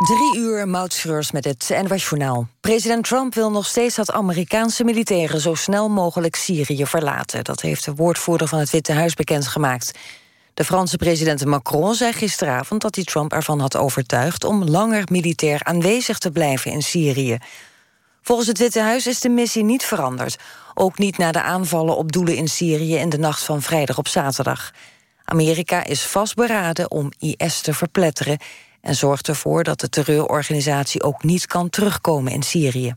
Drie uur Moutschreurs met het NWS Journaal. President Trump wil nog steeds dat Amerikaanse militairen... zo snel mogelijk Syrië verlaten. Dat heeft de woordvoerder van het Witte Huis bekendgemaakt. De Franse president Macron zei gisteravond dat hij Trump ervan had overtuigd... om langer militair aanwezig te blijven in Syrië. Volgens het Witte Huis is de missie niet veranderd. Ook niet na de aanvallen op doelen in Syrië... in de nacht van vrijdag op zaterdag. Amerika is vastberaden om IS te verpletteren en zorgt ervoor dat de terreurorganisatie ook niet kan terugkomen in Syrië.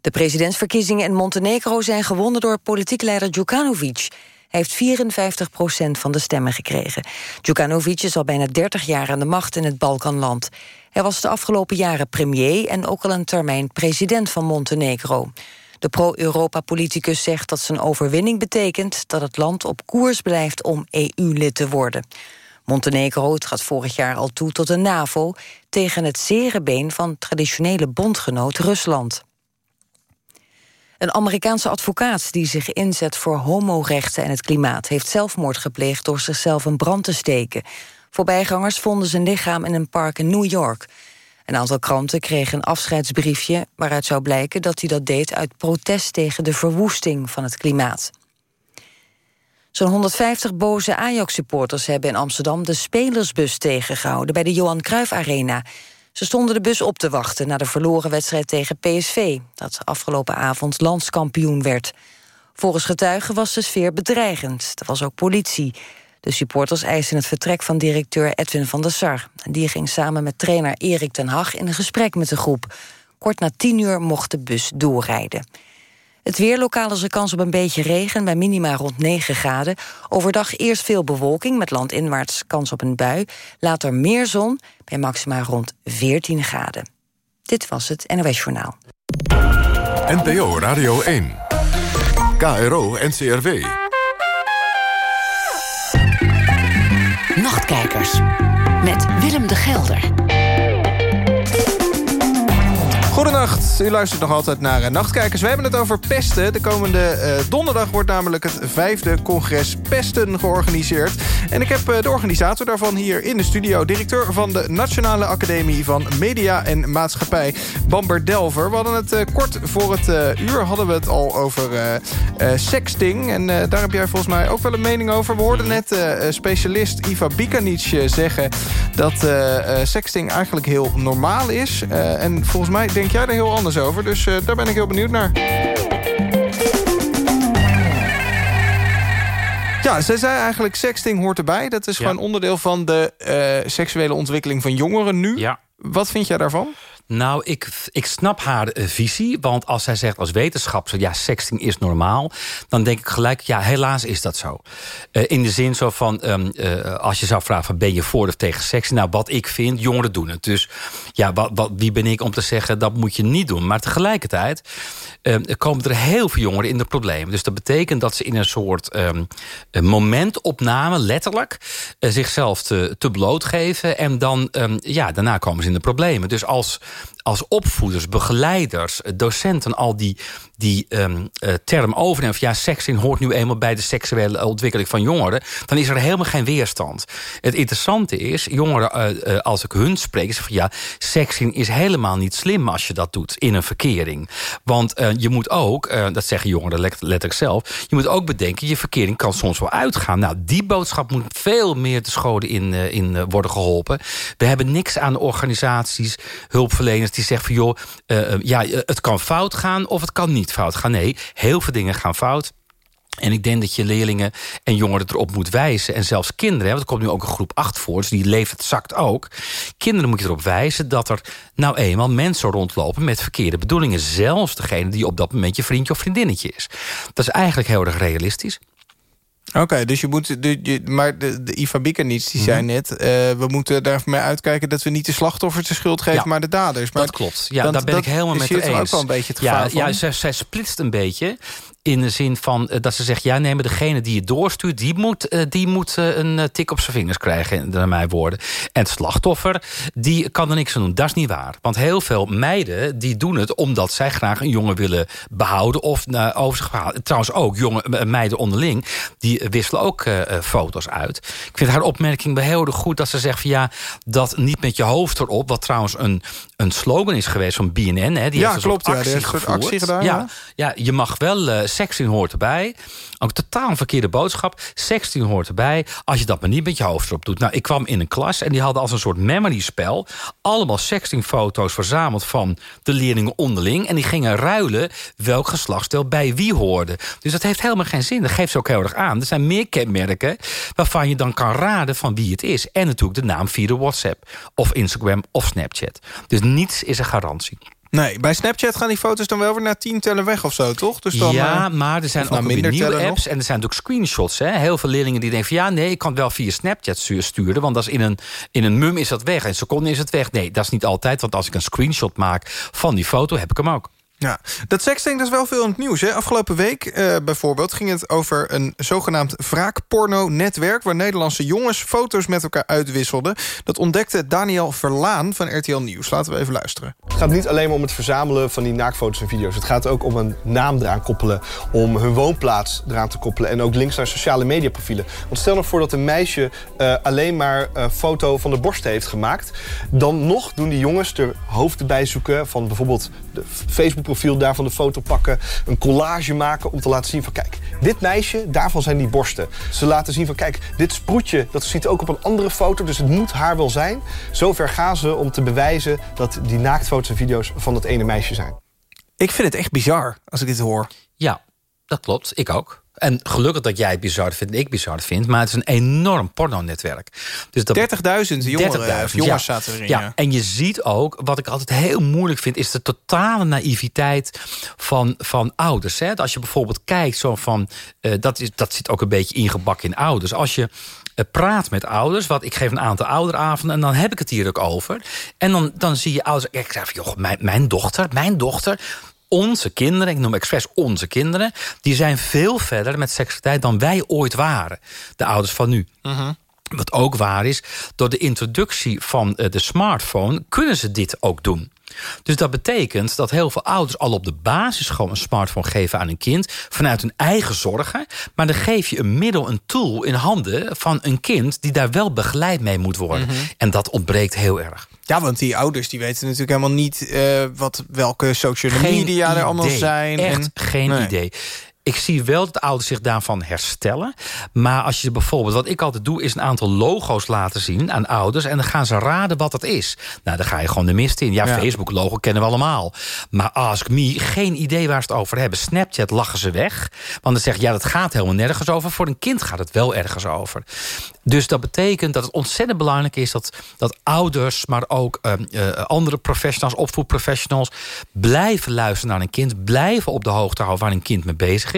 De presidentsverkiezingen in Montenegro zijn gewonnen door politiek leider Djukanovic. Hij heeft 54 procent van de stemmen gekregen. Djukanovic is al bijna 30 jaar aan de macht in het Balkanland. Hij was de afgelopen jaren premier en ook al een termijn president van Montenegro. De pro-Europa-politicus zegt dat zijn overwinning betekent... dat het land op koers blijft om EU-lid te worden. Montenegro gaat vorig jaar al toe tot de NAVO... tegen het zere been van traditionele bondgenoot Rusland. Een Amerikaanse advocaat die zich inzet voor homorechten en het klimaat... heeft zelfmoord gepleegd door zichzelf een brand te steken. Voorbijgangers vonden zijn lichaam in een park in New York. Een aantal kranten kregen een afscheidsbriefje... waaruit zou blijken dat hij dat deed uit protest tegen de verwoesting van het klimaat. Zo'n 150 boze Ajax-supporters hebben in Amsterdam... de spelersbus tegengehouden bij de Johan Cruijff Arena. Ze stonden de bus op te wachten na de verloren wedstrijd tegen PSV... dat afgelopen avond landskampioen werd. Volgens getuigen was de sfeer bedreigend. Er was ook politie. De supporters eisten het vertrek van directeur Edwin van der Sar. Die ging samen met trainer Erik ten Hag in een gesprek met de groep. Kort na tien uur mocht de bus doorrijden. Het weer, lokaal is er kans op een beetje regen... bij minima rond 9 graden. Overdag eerst veel bewolking, met landinwaarts kans op een bui. Later meer zon, bij maxima rond 14 graden. Dit was het NOS Journaal. NPO Radio 1. KRO NCRW. Nachtkijkers. Met Willem de Gelder. U luistert nog altijd naar uh, Nachtkijkers. We hebben het over pesten. De komende uh, donderdag wordt namelijk het vijfde congres Pesten georganiseerd. En ik heb uh, de organisator daarvan hier in de studio. Directeur van de Nationale Academie van Media en Maatschappij, Bamber Delver. We hadden het kort voor het uur hadden we het al over sexting. En daar heb jij volgens mij ook wel een mening over. We hoorden net specialist Iva Bikanic zeggen... dat sexting eigenlijk heel normaal is. en volgens mij denk jij er heel anders over. Dus uh, daar ben ik heel benieuwd naar. Ja, zij zei eigenlijk sexting hoort erbij. Dat is gewoon onderdeel van de uh, seksuele ontwikkeling van jongeren nu. Ja. Wat vind jij daarvan? Nou, ik, ik snap haar uh, visie. Want als zij zegt als wetenschap... ja, sexting is normaal... dan denk ik gelijk, ja, helaas is dat zo. Uh, in de zin zo van... Um, uh, als je zou vragen, ben je voor of tegen sexting? Nou, wat ik vind, jongeren doen het. Dus ja, wat, wat, wie ben ik om te zeggen... dat moet je niet doen. Maar tegelijkertijd komen er heel veel jongeren in de problemen. Dus dat betekent dat ze in een soort um, momentopname... letterlijk, zichzelf te, blootgeven. En dan, um, ja, daarna komen ze in de problemen. Dus als als opvoeders, begeleiders, docenten al die, die um, uh, term overnemen... van ja, sexting hoort nu eenmaal bij de seksuele ontwikkeling van jongeren... dan is er helemaal geen weerstand. Het interessante is, jongeren, uh, als ik hun spreek... zeggen van ja, sexting is helemaal niet slim als je dat doet in een verkering. Want je moet ook, dat zeggen jongeren letterlijk zelf... je moet ook bedenken, je verkering kan soms wel uitgaan. Nou, die boodschap moet veel meer te scholen in, in worden geholpen. We hebben niks aan organisaties, hulpverleners die zegt van joh, uh, ja, het kan fout gaan of het kan niet fout gaan. Nee, heel veel dingen gaan fout. En ik denk dat je leerlingen en jongeren erop moet wijzen. En zelfs kinderen, want er komt nu ook een groep 8 voor... dus die leeftijd zakt ook. Kinderen moet je erop wijzen dat er nou eenmaal mensen rondlopen... met verkeerde bedoelingen. Zelfs degene die op dat moment je vriendje of vriendinnetje is. Dat is eigenlijk heel erg realistisch. Oké, dus je moet. De, je, maar de, de Iva die zei mhm. net. Uh, we moeten daarmee uitkijken dat we niet de slachtoffers de schuld geven, maar de daders. Maar dat klopt. Ja, daar ben ik helemaal met haar eens. ook wel een beetje het ja, ja, zij, zij splitst een beetje In de zin van dat ze zegt... ja, nee, maar degene die je doorstuurt... die moet, die moet een tik op zijn vingers krijgen, naar mijn woorden. En het slachtoffer, die kan er niks aan doen. Dat is niet waar. Want heel veel meiden die doen het... omdat zij graag een jongen willen behouden... of uh, over zich. Trouwens ook, jonge meiden onderling... die wisselen ook foto's uit. Ik vind haar opmerking bij heel goed dat ze zegt... van ja, dat niet met je hoofd erop... wat trouwens een, een slogan is geweest van BNN. Hè, die ja, heeft klopt. Actie, ja, soort actie gedaan. Ja, ja, je mag wel, uh, seks in hoort erbij. Ook totaal een verkeerde boodschap. Sexting hoort erbij, als je dat maar niet met je hoofd erop doet. Nou, ik kwam in een klas en die hadden als een soort memory spel... allemaal sextingfoto's verzameld van de leerlingen onderling... en die gingen ruilen welk geslachtsdeel bij wie hoorde. Dus dat heeft helemaal geen zin. Dat geeft ze ook heel erg aan. Er zijn meer kenmerken waarvan je dan kan raden van wie het is. En natuurlijk de naam via de WhatsApp of Instagram of Snapchat. Dus niets is een garantie. Nee, bij Snapchat gaan die foto's dan wel weer naar 10 tellen weg of zo, toch? Dus dan, ja, uh, maar er zijn ook minder nieuwe apps. Nog? En er zijn natuurlijk screenshots. Hè? Heel veel leerlingen die denken van... ja, nee, ik kan het wel via Snapchat sturen... want dat is in, een, in een mum is dat weg. In een seconde is het weg. Nee, dat is niet altijd. Want als ik een screenshot maak van die foto, heb ik hem ook. Ja, dat sexting is wel veel in het nieuws. Hè? Afgelopen week uh, bijvoorbeeld ging het over een zogenaamd wraakporno-netwerk... waar Nederlandse jongens foto's met elkaar uitwisselden. Dat ontdekte Daniel Verlaan van RTL Nieuws. Laten we even luisteren. Het gaat niet alleen om het verzamelen van die naaktfoto's en video's. Het gaat ook om een naam eraan koppelen, om hun woonplaats eraan te koppelen... en ook links naar sociale mediaprofielen. Want stel nog voor dat een meisje uh, alleen maar een foto van de borst heeft gemaakt... dan nog doen die jongens er hoofden bij zoeken van bijvoorbeeld de Facebook profiel daarvan de foto pakken. Een collage maken om te laten zien van kijk, dit meisje, daarvan zijn die borsten. Ze laten zien van kijk, dit sproetje, dat ziet ook op een andere foto. Dus het moet haar wel zijn. Zover gaan ze om te bewijzen dat die naaktfoto's en video's van dat ene meisje zijn. Ik vind het echt bizar als ik dit hoor. Ja, dat klopt. Ik ook. En gelukkig dat jij het bizar vindt en ik bizar vind. Maar het is een enorm pornonetwerk. Dus 30.000 jongeren, 30 jongens zaten erin. Ja. en je ziet ook, wat ik altijd heel moeilijk vind... is de totale naïviteit van, van ouders. Hè? Als je bijvoorbeeld kijkt, zo van, uh, dat, is, dat zit ook een beetje ingebakken in ouders. Als je uh, praat met ouders, wat ik geef een aantal ouderavonden... en dan heb ik het hier ook over. En dan, dan zie je ouders... Ik zeg, joh, mijn, mijn dochter, mijn dochter onze kinderen, ik noem expres onze kinderen... die zijn veel verder met seksualiteit dan wij ooit waren. De ouders van nu. Mhm. Wat ook waar is, door de introductie van eh, de smartphone... kunnen ze dit ook doen. Dus dat betekent dat heel veel ouders al op de basisschool een smartphone geven aan een kind. Vanuit hun eigen zorgen. Maar dan geef je een middel, een tool in handen van een kind die daar wel begeleid mee moet worden. Mhm. En dat ontbreekt heel erg. Ja, want die ouders die weten natuurlijk helemaal niet uh, wat, welke social media er allemaal zijn. Echt en... geen Nee. idee. Ik zie wel dat ouders zich daarvan herstellen. Maar als je bijvoorbeeld, wat ik altijd doe... is een aantal logo's laten zien aan ouders... en dan gaan ze raden wat dat is. Nou, dan ga je gewoon de mist in. Ja, Ja. Facebook-logo kennen we allemaal. Maar Ask Me, geen idee waar ze het over hebben. Snapchat lachen ze weg. Want dan zeg je, ja, dat gaat helemaal nergens over. Voor een kind gaat het wel ergens over. Dus dat betekent dat het ontzettend belangrijk is... dat, dat ouders, maar ook eh, eh, andere professionals, opvoedprofessionals... blijven luisteren naar een kind. Blijven op de hoogte houden waar een kind mee bezig is.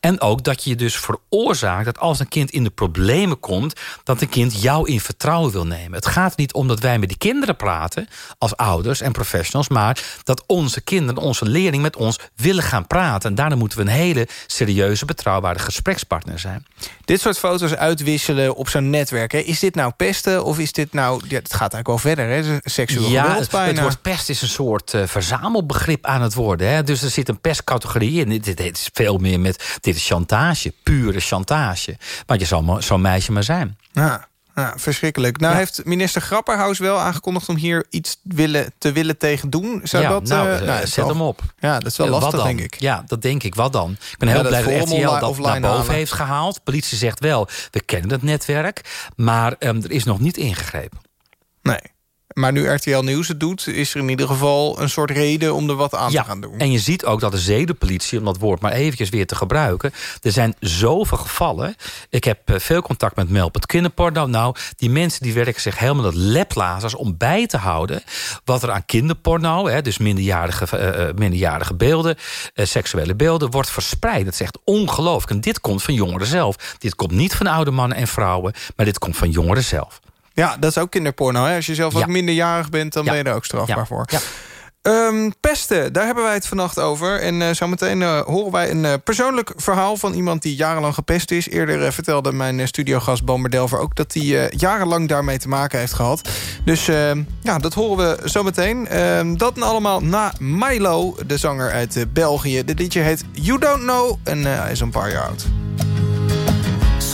En ook dat je dus veroorzaakt dat als een kind in de problemen komt... dat een kind jou in vertrouwen wil nemen. Het gaat niet om dat wij met die kinderen praten... als ouders en professionals... maar dat onze kinderen, onze leerling met ons willen gaan praten. En daarom moeten we een hele serieuze, betrouwbare gesprekspartner zijn. Dit soort foto's uitwisselen op zo'n netwerk. Hè. Is dit nou pesten of is dit nou... Ja, het gaat eigenlijk wel verder, hè? Seksueel ja, geweld het, bijna. het woord pest is een soort eh, verzamelbegrip aan het worden. Hè? Dus er zit een pestcategorie in. Dit, dit is veel meer met... Dit is chantage, pure chantage. Want je zal maar- zo'n meisje maar zijn. Ja, ja, verschrikkelijk. Nou Ja. heeft minister Grapperhaus wel aangekondigd... om hier iets willen, te willen tegen doen. Zou ja, dat... nou, eh, eh, nou, zet wel- hem op. Ja, dat is wel Eh, lastig, denk ik. Ja, dat denk ik. Wat dan? Ik ben heel dat blij dat RTL dat naar boven halen. heeft gehaald. Politie zegt wel, we kennen het netwerk. Maar ehm, er is nog niet ingegrepen. Nee. Maar nu RTL Nieuws het doet... is er in ieder geval een soort reden om er wat aan ja, te gaan doen. en je ziet ook dat de zedenpolitie, om dat woord maar eventjes weer te gebruiken... er zijn zoveel gevallen. Ik heb eh, veel contact met Melpert kinderporno. Nou, die mensen die werken zich helemaal dat leplazers om bij te houden... wat er aan kinderporno, hè, dus minderjarige, eh, eh, minderjarige beelden... seksuele beelden, wordt verspreid. Dat is echt ongelooflijk. En dit komt van jongeren zelf. Dit komt niet van oude mannen en vrouwen... maar dit komt van jongeren zelf. Ja, dat is ook kinderporno. Hè? Als je zelf ook Ja. minderjarig bent, dan ben je er ook strafbaar voor. Ja. Um, pesten, daar hebben wij het vannacht over. En uh, zometeen uh, horen wij een uh, persoonlijk verhaal van iemand die jarenlang gepest is. Eerder vertelde mijn studiogast Bomer Delver ook dat hij jarenlang daarmee te maken heeft gehad. Dus ehm, ja, dat horen we zometeen. Ehm, dat en allemaal na Milo, de zanger uit België. De DJ heet You Don't Know en hij is een paar jaar oud.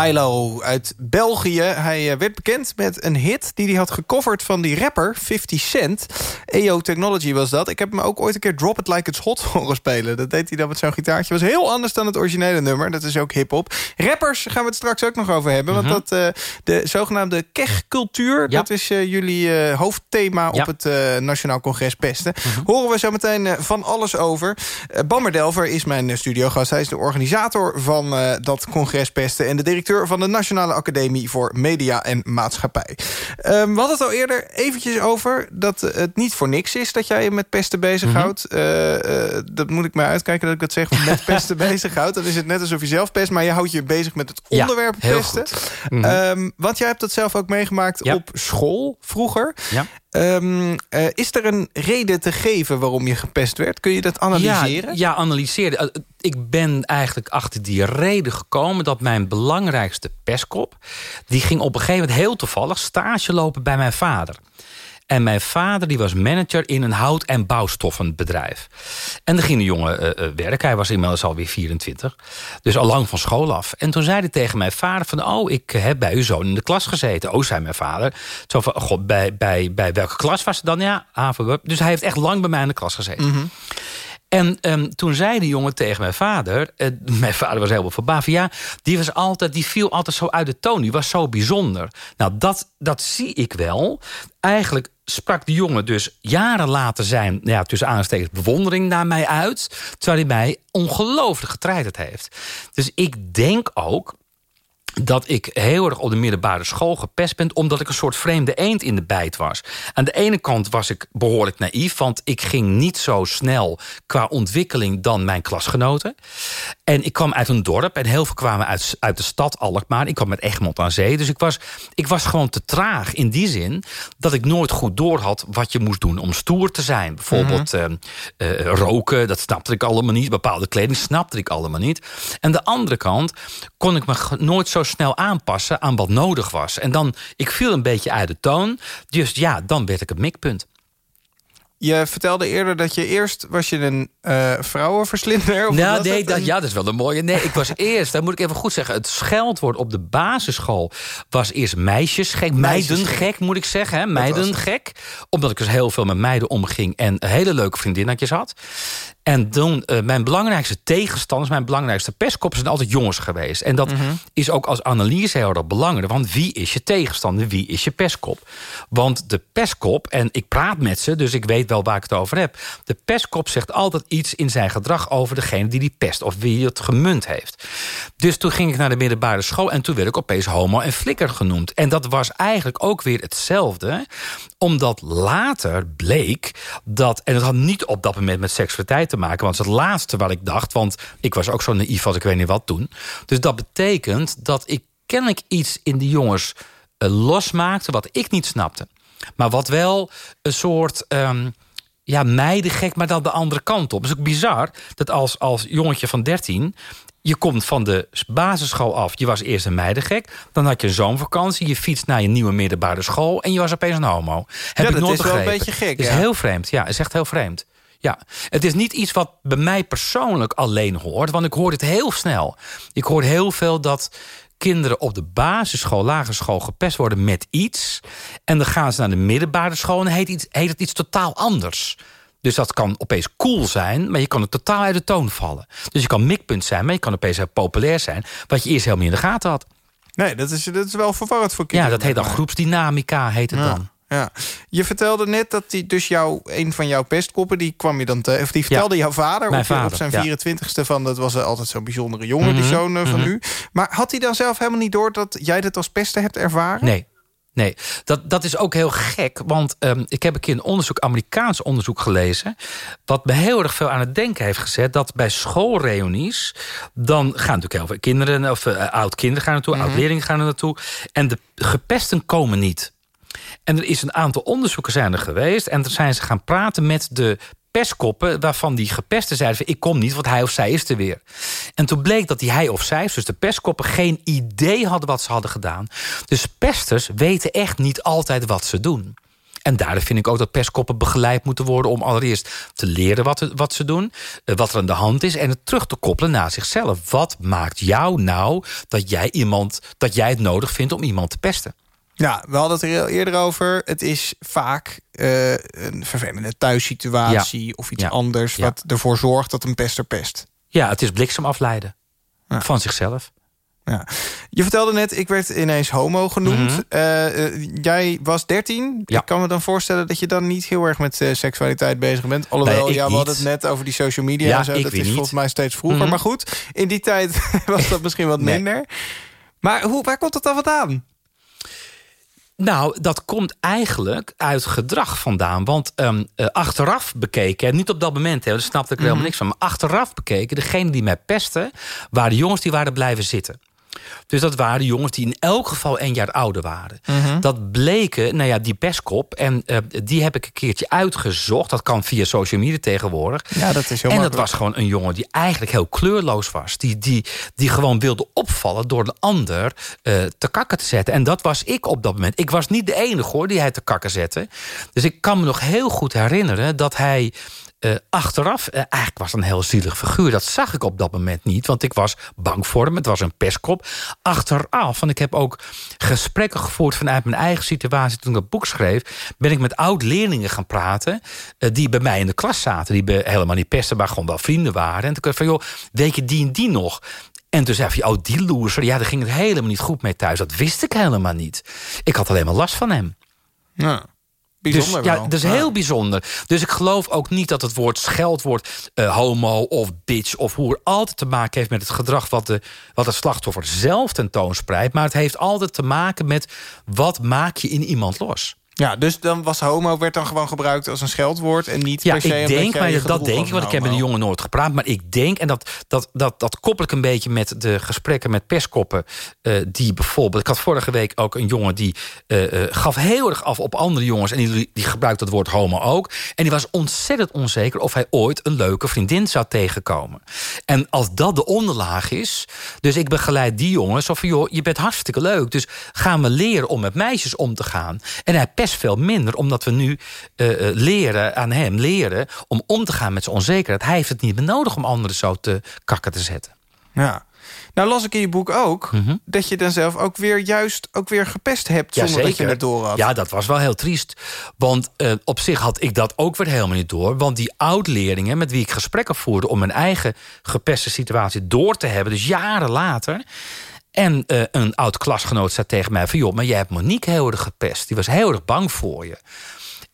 Milo uit België. Hij eh, werd bekend met een hit die hij had gecoverd van die rapper 50 Cent. EO Technology was dat. Ik heb hem ook ooit een keer Drop It Like It's Hot horen spelen. Dat deed hij dan met zo'n gitaartje. was heel anders dan het originele nummer. Dat is ook hip-hop. Rappers gaan we het straks ook nog over hebben. Want mhm. dat, uh, de zogenaamde kech-cultuur... dat is uh, jullie hoofdthema op het Nationaal Congres Pesten. Mhm. Horen we zo meteen van alles over. Bammer Delver is mijn studiogast. Hij is de organisator van dat congres Pesten... en de directeur van de Nationale Academie voor Media en Maatschappij. Um, we hadden het al eerder eventjes over dat het niet voor niks is... dat jij je met pesten bezighoudt. Mm -hmm. dat moet ik maar uitkijken dat ik dat zeg, met pesten bezighoudt. Dan is het net alsof je zelf pest, maar je houdt je bezig met het onderwerp pesten. Mm -hmm. want jij hebt dat zelf ook meegemaakt op school vroeger. Ja. Um, uh, is er een reden te geven waarom je gepest werd? Kun je dat analyseren? Ja, ja. Eh, ik ben eigenlijk achter die reden gekomen... dat mijn belangrijkste pestkop... die ging op een gegeven moment heel toevallig stage lopen bij mijn vader. En mijn vader die was manager in een hout- en bouwstoffenbedrijf. En dan ging de jongen uh, werken. Hij was inmiddels alweer 24. Dus al lang van school af. En toen zei hij tegen mijn vader van... oh, ik heb bij uw zoon in de klas gezeten. Oh, zei mijn vader. Zo van, god, bij, bij, bij welke klas was het dan? Ja, havenweb. Dus hij heeft echt lang bij mij in de klas gezeten. Mhm. En um, toen zei de jongen tegen mijn vader... Uh, mijn vader was helemaal verbaasd. Ja, die, was altijd, die viel altijd zo uit de toon. Die was zo bijzonder. Nou, dat, dat zie ik wel. Eigenlijk sprak de jongen dus jaren later zijn... Ja, tussen aanstekens bewondering naar mij uit... terwijl hij mij ongelooflijk getreiterd heeft. Dus ik denk ook dat ik heel erg op de middelbare school gepest ben... omdat ik een soort vreemde eend in de bijt was. Aan de ene kant was ik behoorlijk naïef... want ik ging niet zo snel qua ontwikkeling dan mijn klasgenoten. En ik kwam uit een dorp en heel veel kwamen uit, uit de stad Alkmaar. Ik kwam met Egmond aan zee. Dus ik was, ik was gewoon te traag in die zin... dat ik nooit goed door had wat je moest doen om stoer te zijn. Bijvoorbeeld uh, uh, roken, dat snapte ik allemaal niet. Bepaalde kleding snapte ik allemaal niet. En de andere kant kon ik me nooit zo snel aanpassen aan wat nodig was. En dan, ik viel een beetje uit de toon. Dus ja, dan werd ik het mikpunt. Je vertelde eerder dat je eerst was je een uh, vrouwenverslinder. Of nou, nee, dat, ja, dat is wel een mooie. Nee, ik was eerst, daar moet ik even goed zeggen... het scheldwoord op de basisschool was eerst meisjesgek. Meidengek, moet ik zeggen. Hè? Meidengek. Omdat ik dus heel veel met meiden omging... en hele leuke vriendinnetjes had. En toen, uh, mijn belangrijkste tegenstanders, mijn belangrijkste pestkoppen zijn altijd jongens geweest. En dat Mhm. is ook als analyse heel erg belangrijk. Want wie is je tegenstander? Wie is je pestkop? Want de pestkop, en ik praat met ze, dus ik weet wel waar ik het over heb. De pestkop zegt altijd iets in zijn gedrag over degene die die pest of wie het gemunt heeft. Dus toen ging ik naar de middelbare school en toen werd ik opeens homo en flikker genoemd. En dat was eigenlijk ook weer hetzelfde omdat later bleek dat... en het had niet op dat moment met seksualiteit te maken... want het is het laatste wat ik dacht... want ik was ook zo naïef als ik weet niet wat toen. Dus dat betekent dat ik kennelijk iets in die jongens uh, losmaakte... wat ik niet snapte. Maar wat wel een soort... Um, ja, meidengek, maar dan de andere kant op. Het is ook bizar dat als, als jongetje van 13 je komt van de basisschool af. Je was eerst een meidengek. Dan had je een zomervakantie. Je fietst naar je nieuwe middelbare school. En je was opeens een homo. Heb ja, ik dat nooit is begrepen. wel een beetje gek. is ja. heel vreemd. Ja, is echt heel vreemd. Ja, het is niet iets wat bij mij persoonlijk alleen hoort. Want ik hoor het heel snel. Ik hoor heel veel dat kinderen op de basisschool, lagere school gepest worden met iets. En dan gaan ze naar de middelbare school en heet, iets, heet het iets totaal anders. Dus dat kan opeens cool zijn, maar je kan het totaal uit de toon vallen. Dus je kan mikpunt zijn, maar je kan opeens heel populair zijn... wat je eerst helemaal niet in de gaten had. Nee, dat is, dat is wel verwarrend voor kinderen. Ja, dat heet dan groepsdynamica, heet het ja. dan. Ja. Je vertelde net dat die, dus jou, een van jouw pestkoppen... die kwam je dan te, of die vertelde ja. jouw vader, op, vader op zijn ja. 24ste... van dat was altijd zo'n bijzondere jongen, mm -hmm. die zoon uh, van mm -hmm. u. Maar had hij dan zelf helemaal niet door... dat jij dit als pesten hebt ervaren? Nee. Nee, dat, dat is ook heel gek. Want um, ik heb een keer een onderzoek, Amerikaans onderzoek gelezen... wat me heel erg veel aan het denken heeft gezet... dat bij schoolreunies... dan gaan natuurlijk heel veel kinderen... of uh, oud-kinderen gaan naartoe, mm -hmm. oud-leerlingen gaan er naartoe... en de gepesten komen niet. En er is een aantal onderzoeken zijn er geweest... en toen zijn ze gaan praten met de pestkoppen... waarvan die gepesten zeiden ik kom niet, want hij of zij is er weer. En toen bleek dat die hij of zij, dus de pestkoppen... geen idee hadden wat ze hadden gedaan. Dus pesters weten echt niet altijd wat ze doen. En daardoor vind ik ook dat pestkoppen begeleid moeten worden... om allereerst te leren wat, wat ze doen, wat er aan de hand is... en het terug te koppelen naar zichzelf. Wat maakt jou nou dat jij, iemand, dat jij het nodig vindt om iemand te pesten? Ja, we hadden het er eerder over. Het is vaak uh, een vervelende thuissituatie ja. of iets ja. anders... Ja. wat ervoor zorgt dat een pester pest. Ja, het is bliksem afleiden van zichzelf. Ja. Je vertelde net, ik werd ineens homo genoemd. Mm -hmm. uh, uh, jij was 13. Ik kan me dan voorstellen dat je dan niet heel erg met seksualiteit bezig bent. Alhoewel, nee, ja, we hadden het net over die social media en zo. Dat is niet. volgens mij steeds vroeger. Mm -hmm. Maar goed, in die tijd was dat misschien wat minder. Nee. Maar hoe, waar komt dat dan vandaan? Nou, dat komt eigenlijk uit gedrag vandaan. Want um, uh, achteraf bekeken, niet op dat moment, hè, daar snapte ik er helemaal niks van... maar achteraf bekeken, degene die mij pesten... waren de jongens die waren blijven zitten. Dus dat waren jongens die in elk geval één jaar ouder waren. Mhm. Mm -hmm. Dat bleken, nou ja, die pestkop. En uh, die heb ik een keertje uitgezocht. Dat kan via social media tegenwoordig. Ja, dat is heel en dat was gewoon een jongen die eigenlijk heel kleurloos was. Die, die, die gewoon wilde opvallen door de ander uh, te kakken te zetten. En dat was ik op dat moment. Ik was niet de enige hoor die hij te kakken zette. Dus ik kan me nog heel goed herinneren dat hij... Uh, achteraf, uh, eigenlijk was het een heel zielig figuur. Dat zag ik op dat moment niet, want ik was bang voor hem. Het was een pestkop. Achteraf, want ik heb ook gesprekken gevoerd... vanuit mijn eigen situatie toen ik dat boek schreef... ben ik met oud-leerlingen gaan praten... Uh, die bij mij in de klas zaten. Die helemaal niet pesten, maar gewoon wel vrienden waren. En toen dacht ik van, joh, weet je die en die nog... En toen zei hij, oh, die loser, ja, daar ging het helemaal niet goed mee thuis. Dat wist ik helemaal niet. Ik had alleen maar last van hem. Ja. Bijzonder dus, wel. Ja, dat is heel bijzonder. Dus ik geloof ook niet dat het woord scheldwoord... Uh, homo of bitch of hoer altijd te maken heeft met het gedrag... wat, de, wat het slachtoffer zelf tentoonspreidt. Maar het heeft altijd te maken met wat maak je in iemand los. Ja, dus dan was homo werd dan gewoon gebruikt als een scheldwoord en niet ja, per se ik denk, maar dat, dat denk ik, want ik heb met de jongen nooit gepraat, maar ik denk en dat dat dat dat koppel ik een beetje met de gesprekken met perskoppen uh, die bijvoorbeeld, ik had vorige week ook een jongen die uh, uh, gaf heel erg af op andere jongens en die die gebruikte het woord homo ook en die was ontzettend onzeker of hij ooit een leuke vriendin zou tegenkomen. En als dat de onderlaag is, dus ik begeleid die jongens zo van joh, je bent hartstikke leuk, dus gaan we leren om met meisjes om te gaan. En hij pest veel minder, omdat we nu uh, leren aan hem leren om om te gaan met zijn onzekerheid. Hij heeft het niet meer nodig om anderen zo te kakken te zetten. Ja. Nou las ik in je boek ook mm -hmm. dat je dan zelf ook weer juist ook weer gepest hebt zonder dat je het door had. Ja, dat was wel heel triest. Want uh, op zich had ik dat ook weer helemaal niet door. Want die oud-leerlingen met wie ik gesprekken voerde om mijn eigen gepeste situatie door te hebben, dus jaren later. En uh, een oud klasgenoot zei tegen mij van... joh, maar jij hebt Monique heel erg gepest. Die was heel erg bang voor je.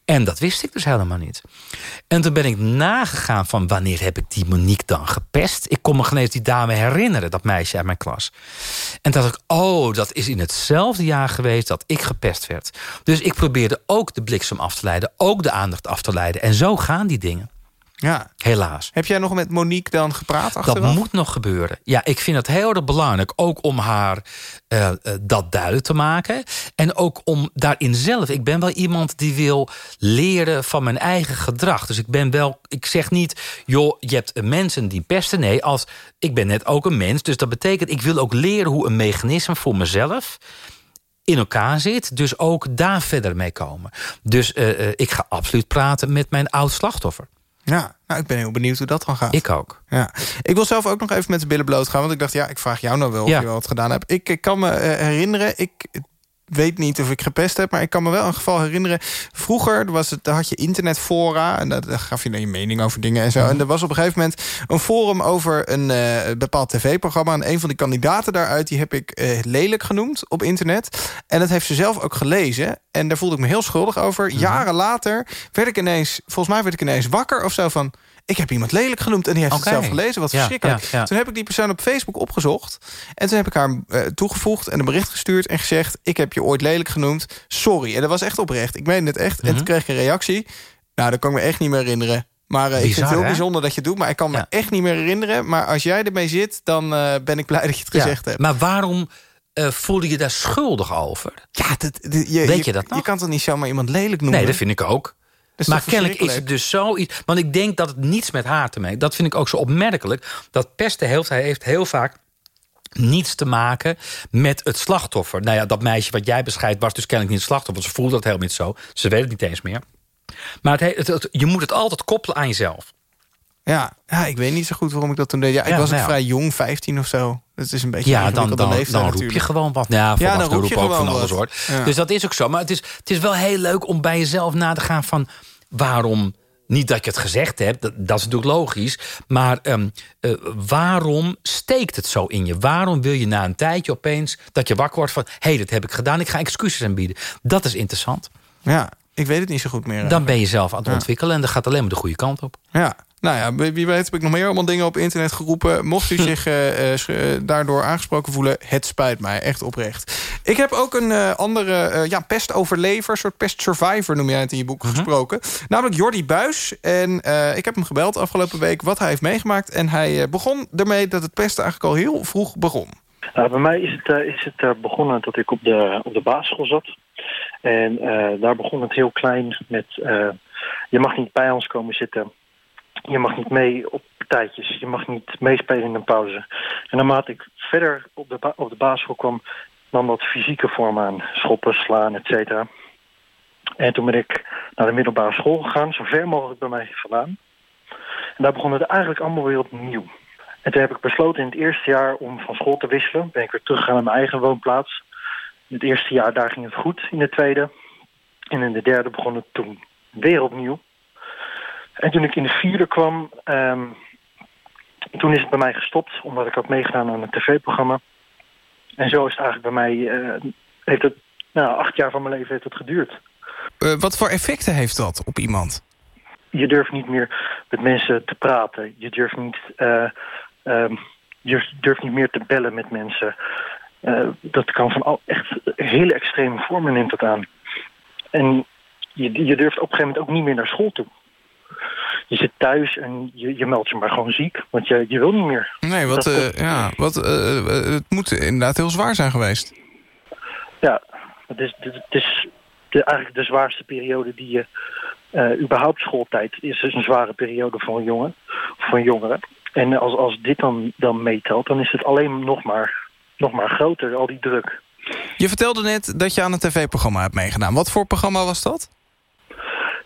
En dat wist ik dus helemaal niet. En toen ben ik nagegaan van wanneer heb ik die Monique dan gepest. Ik kon me geen die dame herinneren, dat meisje uit mijn klas. En toen dacht ik, oh, dat is in hetzelfde jaar geweest dat ik gepest werd. Dus ik probeerde ook de bliksem af te leiden, ook de aandacht af te leiden. En zo gaan die dingen. Ja. Helaas. Heb jij nog met Monique dan gepraat achteraf? Dat moet nog gebeuren. Ja, ik vind het heel erg belangrijk. Ook om haar uh, uh, dat duidelijk te maken. En ook om daarin zelf. Ik ben wel iemand die wil leren van mijn eigen gedrag. Dus ik ben wel... Ik zeg niet, joh, je hebt mensen die pesten. Nee, als, ik ben net ook een mens. Dus dat betekent, ik wil ook leren hoe een mechanisme voor mezelf in elkaar zit. Dus ook daar verder mee komen. Dus uh, ik ga absoluut praten met mijn oud slachtoffer. Ja, nou, ik ben heel benieuwd hoe dat dan gaat. Ik ook. Ja. Ik wil zelf ook nog even met de billen bloot gaan. Want ik dacht, ja, ik vraag jou nou wel of je wel wat gedaan hebt. Ik, ik kan me eh, herinneren, ik weet niet of ik gepest heb... maar ik kan me wel een geval herinneren. Vroeger was het, daar had je internetfora... en daar, daar gaf je dan je mening over dingen en zo. Mhm. En er was op een gegeven moment een forum over een eh, bepaald tv-programma... en een van die kandidaten daaruit, die heb ik eh, lelijk genoemd op internet. En dat heeft ze zelf ook gelezen. En daar voelde ik me heel schuldig over. Mhm. Jaren later werd ik ineens... volgens mij werd ik ineens wakker of zo van... ik heb iemand lelijk genoemd en die heeft het zelf gelezen. Wat Ja, verschrikkelijk. ja, ja. Toen heb ik die persoon op Facebook opgezocht. En toen heb ik haar eh, toegevoegd en een bericht gestuurd... en gezegd, ik heb je ooit lelijk genoemd. Sorry. En dat was echt oprecht. Ik meen het echt. En Mhm. toen kreeg ik een reactie. Nou, dat kan ik me echt niet meer herinneren. Maar eh, ik vind het heel hè? bijzonder dat je het doet. Maar ik kan me echt niet meer herinneren. Maar als jij ermee zit, dan eh, ben ik blij dat je het gezegd hebt. Maar waarom eh, voelde je daar schuldig over? Ja, dat, dat- je, Weet je dat nog? Je kan toch niet zomaar iemand lelijk noemen? Nee, dat vind ik ook. Maar kennelijk is het dus zoiets... Want ik denk dat het niets met haar te maken... Dat vind ik ook zo opmerkelijk. Dat pesten heeft, hij heeft heel vaak niets te maken met het slachtoffer. Nou ja, dat meisje wat jij beschrijft was dus kennelijk niet het slachtoffer. Ze voelde dat helemaal niet zo. Ze weet het niet eens meer. Maar het, he- het- het- je moet het altijd koppelen aan jezelf. Ja, ja, ik weet niet zo goed waarom ik dat toen deed. Ja, ik Ja, was ook nou ja. vrij jong, 15 of zo. Dat is een beetje Ja, dan, dan, leeftijd dan roep je natuurlijk. gewoon wat. Ja, Ja, dan roep je roep ook gewoon van alles wat. hoor. Ja. Dus dat is ook zo. Maar het is, het is wel heel leuk om bij jezelf na te gaan van... waarom, niet dat je het gezegd hebt, dat, dat is natuurlijk logisch... maar ehm, eh, waarom steekt het zo in je? Waarom wil je na een tijdje opeens dat je wakker wordt van... hé, hey, dat heb ik gedaan, ik ga excuses aanbieden. Dat is interessant. Ja, ik weet het niet zo goed meer. Dan ben je zelf aan het ontwikkelen... en dat gaat alleen maar de goede kant op. Ja, nou ja, wie weet heb ik nog meer allemaal dingen op internet geroepen. Mocht u zich eh, eh, eh, daardoor aangesproken voelen, het spijt mij, echt oprecht. Ik heb ook een eh, andere eh, ja, pestoverlever, een soort pestsurvivor noem jij het in je boek gesproken. Namelijk Jordi Buis. En eh, ik heb hem gebeld afgelopen week wat hij heeft meegemaakt. En hij begon ermee dat het pesten eigenlijk al heel vroeg begon. Nou, bij mij is het, is het begonnen dat ik op de, op de basisschool zat. En eh, daar begon het heel klein met... eh, je mag niet bij ons komen zitten. Je mag niet mee op partijtjes. Je mag niet meespelen in een pauze. En naarmate ik verder op de, op de basisschool kwam... nam dat fysieke vorm aan. Schoppen, slaan, et cetera. En toen ben ik naar de middelbare school gegaan. Zo ver mogelijk bij mij vandaan. En daar begon het eigenlijk allemaal weer opnieuw. En toen heb ik besloten in het eerste jaar om van school te wisselen. Ben ik weer teruggegaan naar mijn eigen woonplaats. Het eerste jaar daar ging het goed. In het tweede. En in de derde begon het toen weer opnieuw. En toen ik in de vierde kwam... ehm, toen is het bij mij gestopt. Omdat ik had meegedaan aan een tv-programma. En zo is het eigenlijk bij mij... eh, heeft het, nou, acht jaar van mijn leven heeft het geduurd. Eh, eh, wat voor effecten heeft dat op iemand? Je durft niet meer met mensen te praten. Je durft niet, uh, je durft niet meer te bellen met mensen. Uh, dat kan van al echt hele extreme vormen neemt dat aan. En je, je durft op een gegeven moment ook niet meer naar school toe. Je zit thuis en je, je meldt je maar gewoon ziek, want je, je wil niet meer. Nee, wat, uh, ja, wat, uh, het moet inderdaad heel zwaar zijn geweest. Ja, het is, het is de, eigenlijk de zwaarste periode die je... Überhaupt schooltijd is dus een zware periode voor een jongen, voor een jongere. En als, als dit dan, dan meetelt, dan is het alleen nog maar, nog maar groter, al die druk. Je vertelde net dat je aan een tv-programma hebt meegedaan. Wat voor programma was dat?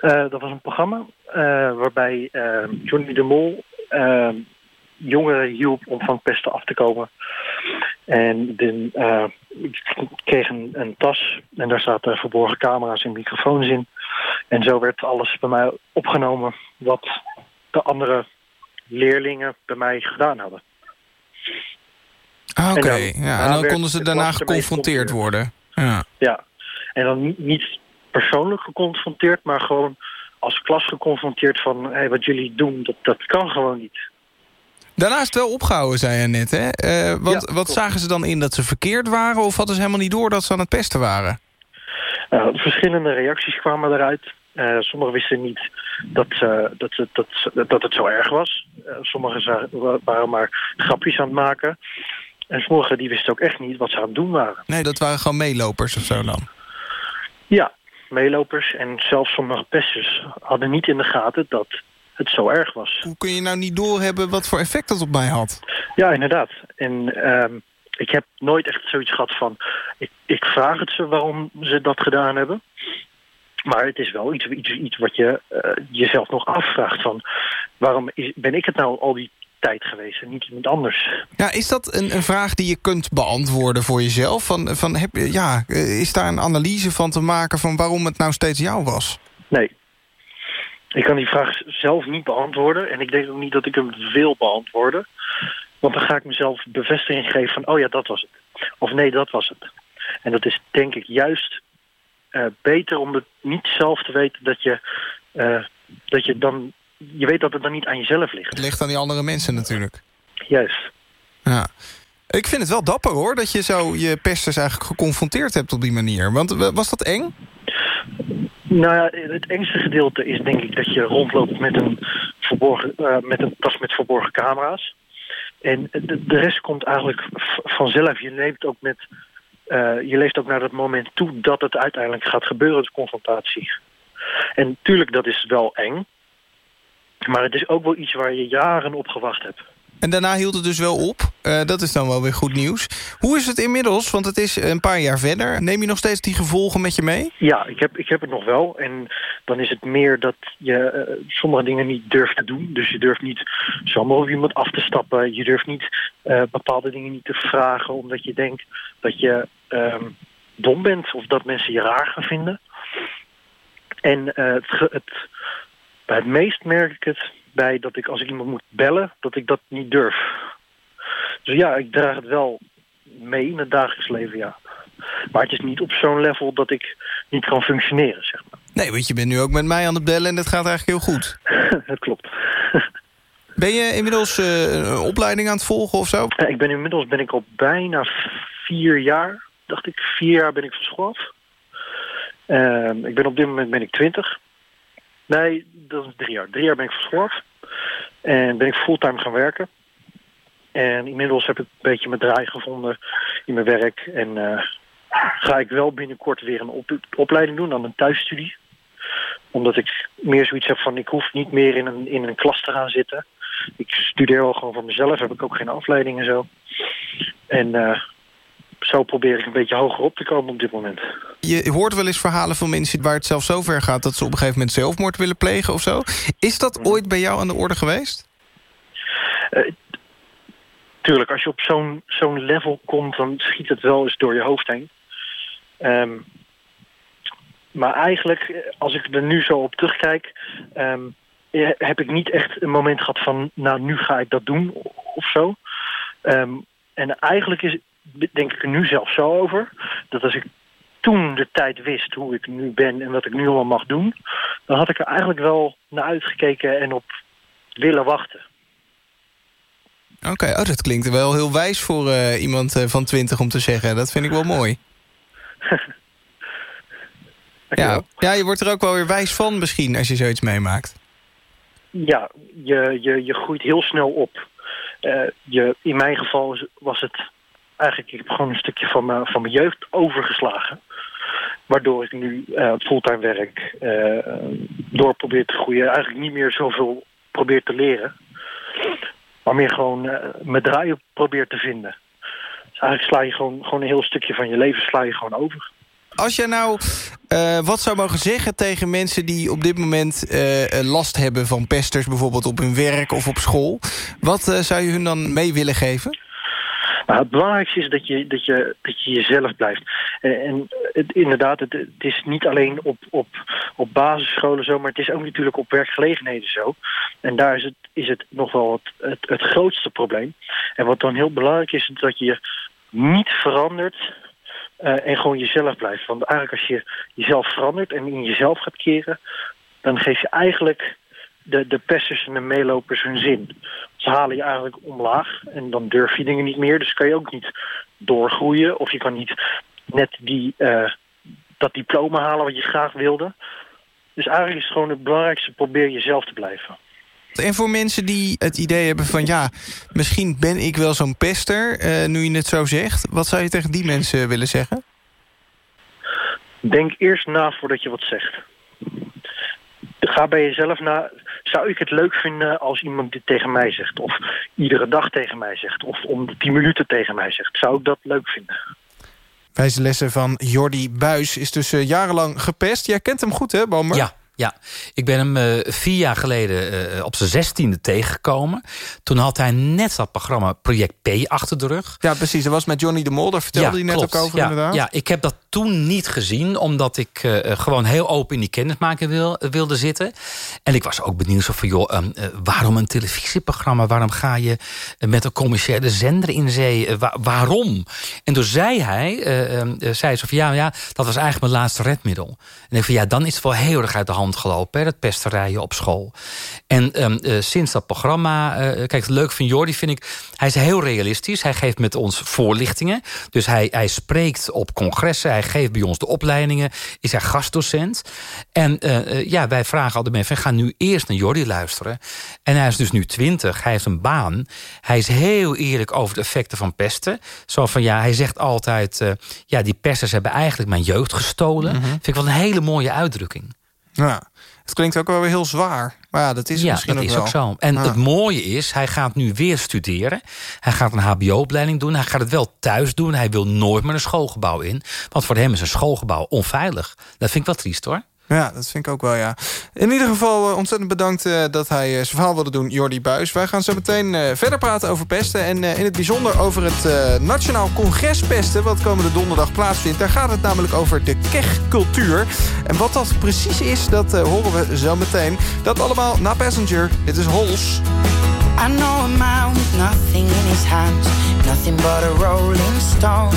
Uh, dat was een programma uh, waarbij uh, Johnny de Mol jongeren hielp om van pesten af te komen. En de, ik kreeg een, een, tas en daar zaten verborgen camera's en microfoons in. En zo werd alles bij mij opgenomen wat de andere leerlingen bij mij gedaan hadden. Oké, okay. ja, en dan konden ze daarna geconfronteerd worden. Ja. ja, en dan niet, persoonlijk geconfronteerd, maar gewoon als klas geconfronteerd van... Hey, wat jullie doen, dat, dat kan gewoon niet. Daarna is het wel opgehouden, zei je net. Hè? Uh, wat Ja, wat zagen ze dan in dat ze verkeerd waren... of hadden ze helemaal niet door dat ze aan het pesten waren? Nou, verschillende reacties kwamen eruit. Eh, sommigen wisten niet dat, eh, dat, het- dat, dat het zo erg was. Eh, sommigen waren maar grapjes aan het maken. En sommigen die wisten ook echt niet wat ze aan het doen waren. Nee, dat waren gewoon meelopers of zo dan. Ja, meelopers en zelfs sommige pesters hadden niet in de gaten dat het zo erg was. Hoe kun je nou niet doorhebben wat voor effect dat op mij had? Ja, inderdaad. En ehm, ik heb nooit echt zoiets gehad van... Ik, ik vraag het ze waarom ze dat gedaan hebben. Maar het is wel iets, iets, iets wat je eh, jezelf nog afvraagt van... waarom is, ben ik het nou al die tijd geweest en niet iemand anders? Ja, is dat een, een vraag die je kunt beantwoorden voor jezelf? Van, van, heb, ja, eh, is daar een analyse van te maken van waarom het nou steeds jou was? Nee. Ik kan die vraag zelf niet beantwoorden. En ik denk ook niet dat ik hem wil beantwoorden. Want dan ga ik mezelf bevestiging geven van... oh ja, dat was het. Of nee, dat was het. En dat is denk ik juist eh, beter om het niet zelf te weten... dat je, eh, dat je dan... Je weet dat het dan niet aan jezelf ligt. Het ligt aan die andere mensen natuurlijk. Juist. Ja. Ik vind het wel dapper hoor, dat je zo je pesters eigenlijk geconfronteerd hebt op die manier. Want was dat eng? Nou ja, het engste gedeelte is denk ik dat je rondloopt met een, verborgen, eh, met een tas met verborgen camera's. En de, de rest komt eigenlijk vanzelf. Je leeft ook met. eh, je leeft ook naar dat moment toe dat het uiteindelijk gaat gebeuren, de confrontatie. En tuurlijk, dat is wel eng. Maar het is ook wel iets waar je jaren op gewacht hebt. En daarna hield het dus wel op. Eh, dat is dan wel weer goed nieuws. Hoe is het inmiddels? Want het is een paar jaar verder. Neem je nog steeds die gevolgen met je mee? Ja, ik heb, ik heb het nog wel. En dan is het meer dat je eh, sommige dingen niet durft te doen. Dus je durft niet zomaar op iemand af te stappen. Je durft niet eh, bepaalde dingen niet te vragen... omdat je denkt dat je ehm, dom bent of dat mensen je raar gaan vinden. En het, het, bij het meest merk ik het bij dat ik als ik iemand moet bellen... dat ik dat niet durf. Dus ja, ik draag het wel mee in het dagelijks leven, ja. Maar het is niet op zo'n level dat ik niet kan functioneren, zeg maar. Nee, want je bent nu ook met mij aan het bellen en dat gaat eigenlijk heel goed. dat klopt. Ben je inmiddels eh, een opleiding aan het volgen of zo? Ja, ik ben inmiddels ben ik al bijna vier jaar, dacht ik, vier jaar ben ik van school af. Ehm, ik ben op dit moment ben ik twintig. Nee, dat is drie jaar. Drie jaar ben ik af. En ben ik fulltime gaan werken. En inmiddels heb ik een beetje mijn draai gevonden in mijn werk. En eh, ga ik wel binnenkort weer een op- opleiding doen aan een thuisstudie. Omdat ik meer zoiets heb van ik hoef niet meer in een, in een klas te gaan zitten. Ik studeer wel gewoon voor mezelf, heb ik ook geen afleiding en zo. En eh, zo probeer ik een beetje hoger op te komen op dit moment. Je hoort wel eens verhalen van mensen waar het zelfs zo ver gaat... dat ze op een gegeven moment zelfmoord willen plegen of zo. Is dat ooit bij jou aan de orde geweest? Eh, tuurlijk, als je op zo'n zo'n level komt, dan schiet het wel eens door je hoofd heen. Ehm, maar eigenlijk, als ik er nu zo op terugkijk, ehm, eh, heb ik niet echt een moment gehad van, nou nu ga ik dat doen of zo. Ehm, en eigenlijk is, denk ik er nu zelf zo over, dat als ik toen de tijd wist hoe ik nu ben en wat ik nu allemaal mag doen... dan had ik er eigenlijk wel naar uitgekeken en op willen wachten. Oké, oh, dat klinkt wel heel wijs voor uh, iemand uh, van 20 om te zeggen. Dat vind ik wel mooi. ja, ja, je wordt er ook wel weer wijs van misschien als je zoiets meemaakt. Ja, je, je, je groeit heel snel op. Uh, je, in mijn geval was het eigenlijk... ik heb gewoon een stukje van mijn, van mijn jeugd overgeslagen. Waardoor ik nu uh, fulltime werk uh, door probeer te groeien. Eigenlijk niet meer zoveel probeer te leren. Maar meer gewoon uh, mijn draaien probeer te vinden. Dus eigenlijk sla je gewoon, gewoon een heel stukje van je leven sla je gewoon over. Als jij nou wat zou mogen zeggen tegen mensen die op dit moment last hebben van pesters... bijvoorbeeld op hun werk of op school... wat zou je hun dan mee willen geven? Nou, het belangrijkste is dat je, dat je, dat je jezelf blijft. En, en het, inderdaad, het, is niet alleen op, op, op basisscholen zo... maar het is ook natuurlijk op werkgelegenheden zo. En daar is het, is het nog wel het, het, grootste probleem. En wat dan heel belangrijk is, is dat je niet verandert... Uh, en gewoon jezelf blijft. Want eigenlijk als je jezelf verandert en in jezelf gaat keren... dan geef je eigenlijk de, de pesters en de meelopers hun zin. Ze halen je eigenlijk omlaag en dan durf je dingen niet meer. Dus kan je ook niet doorgroeien. Of je kan niet net die, uh, dat diploma halen wat je graag wilde. Dus eigenlijk is het gewoon het belangrijkste... probeer jezelf te blijven. En voor mensen die het idee hebben van... ja, misschien ben ik wel zo'n pester, uh, nu je het zo zegt. Wat zou je tegen die mensen willen zeggen? Denk eerst na voordat je wat zegt. Ga bij jezelf na. Zou ik het leuk vinden als iemand dit tegen mij zegt? Of iedere dag tegen mij zegt? Of om de tien minuten tegen mij zegt? Zou ik dat leuk vinden? Wijze lessen van Jordi Buis is dus uh, jarenlang gepest. Jij kent hem goed, hè, Bamber? Ja, ja, ik ben hem uh, vier jaar geleden uh, op zijn zestiende tegengekomen. Toen had hij net dat programma Project P achter de rug. Ja, precies. Dat was met Johnny de Mol. Daar vertelde ja, hij net ook over, ja, inderdaad. Ja, ik heb dat toen niet gezien. Omdat ik uh, gewoon heel open in die kennismaking wil, wilde zitten. En ik was ook benieuwd van, joh, um, waarom een televisieprogramma? Waarom ga je met een commerciële zender in zee? Wa waarom? En toen zei hij, zei zo van, ja, ja, dat was eigenlijk mijn laatste redmiddel. En ik van, ja, dan is het wel heel erg uit de hand gelopen, hè, dat pesterijen op school. En um, uh, sinds dat programma, uh, kijk, het leuk van Jordi vind ik... hij is heel realistisch, hij geeft met ons voorlichtingen. Dus hij, hij spreekt op congressen, hij geeft bij ons de opleidingen... is hij gastdocent. En uh, ja, wij vragen altijd mensen, ga nu eerst naar Jordi luisteren. En hij is dus nu twintig, hij heeft een baan. Hij is heel eerlijk over de effecten van pesten. Zo van, ja, hij zegt altijd... ja, die pesters hebben eigenlijk mijn jeugd gestolen. Mm -hmm. Vind ik wel een hele mooie uitdrukking. Ja, het klinkt ook wel weer heel zwaar. Maar ja, dat is ja, misschien dat ook is wel. ook zo. En het mooie is, hij gaat nu weer studeren. Hij gaat een hbo-opleiding doen. Hij gaat het wel thuis doen. Hij wil nooit meer een schoolgebouw in. Want voor hem is een schoolgebouw onveilig. Dat vind ik wel triest hoor. Ja, dat vind ik ook wel, ja. In ieder geval uh, ontzettend bedankt uh, dat hij uh, zijn verhaal wilde doen, Jordi Buis. Wij gaan zo meteen verder praten over pesten. En in het bijzonder over het Nationaal Congres Pesten... wat komende donderdag plaatsvindt. Daar gaat het namelijk over de kegcultuur. En wat dat precies is, dat horen we zo meteen. Dat allemaal na Passenger. Dit is Hols. I know a nothing in his hands. Nothing but a rolling stone.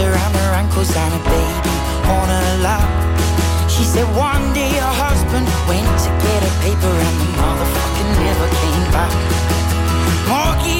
around her ankles and a baby on her lap. She said one day her husband went to get a paper and the motherfucker never came back. Mortgage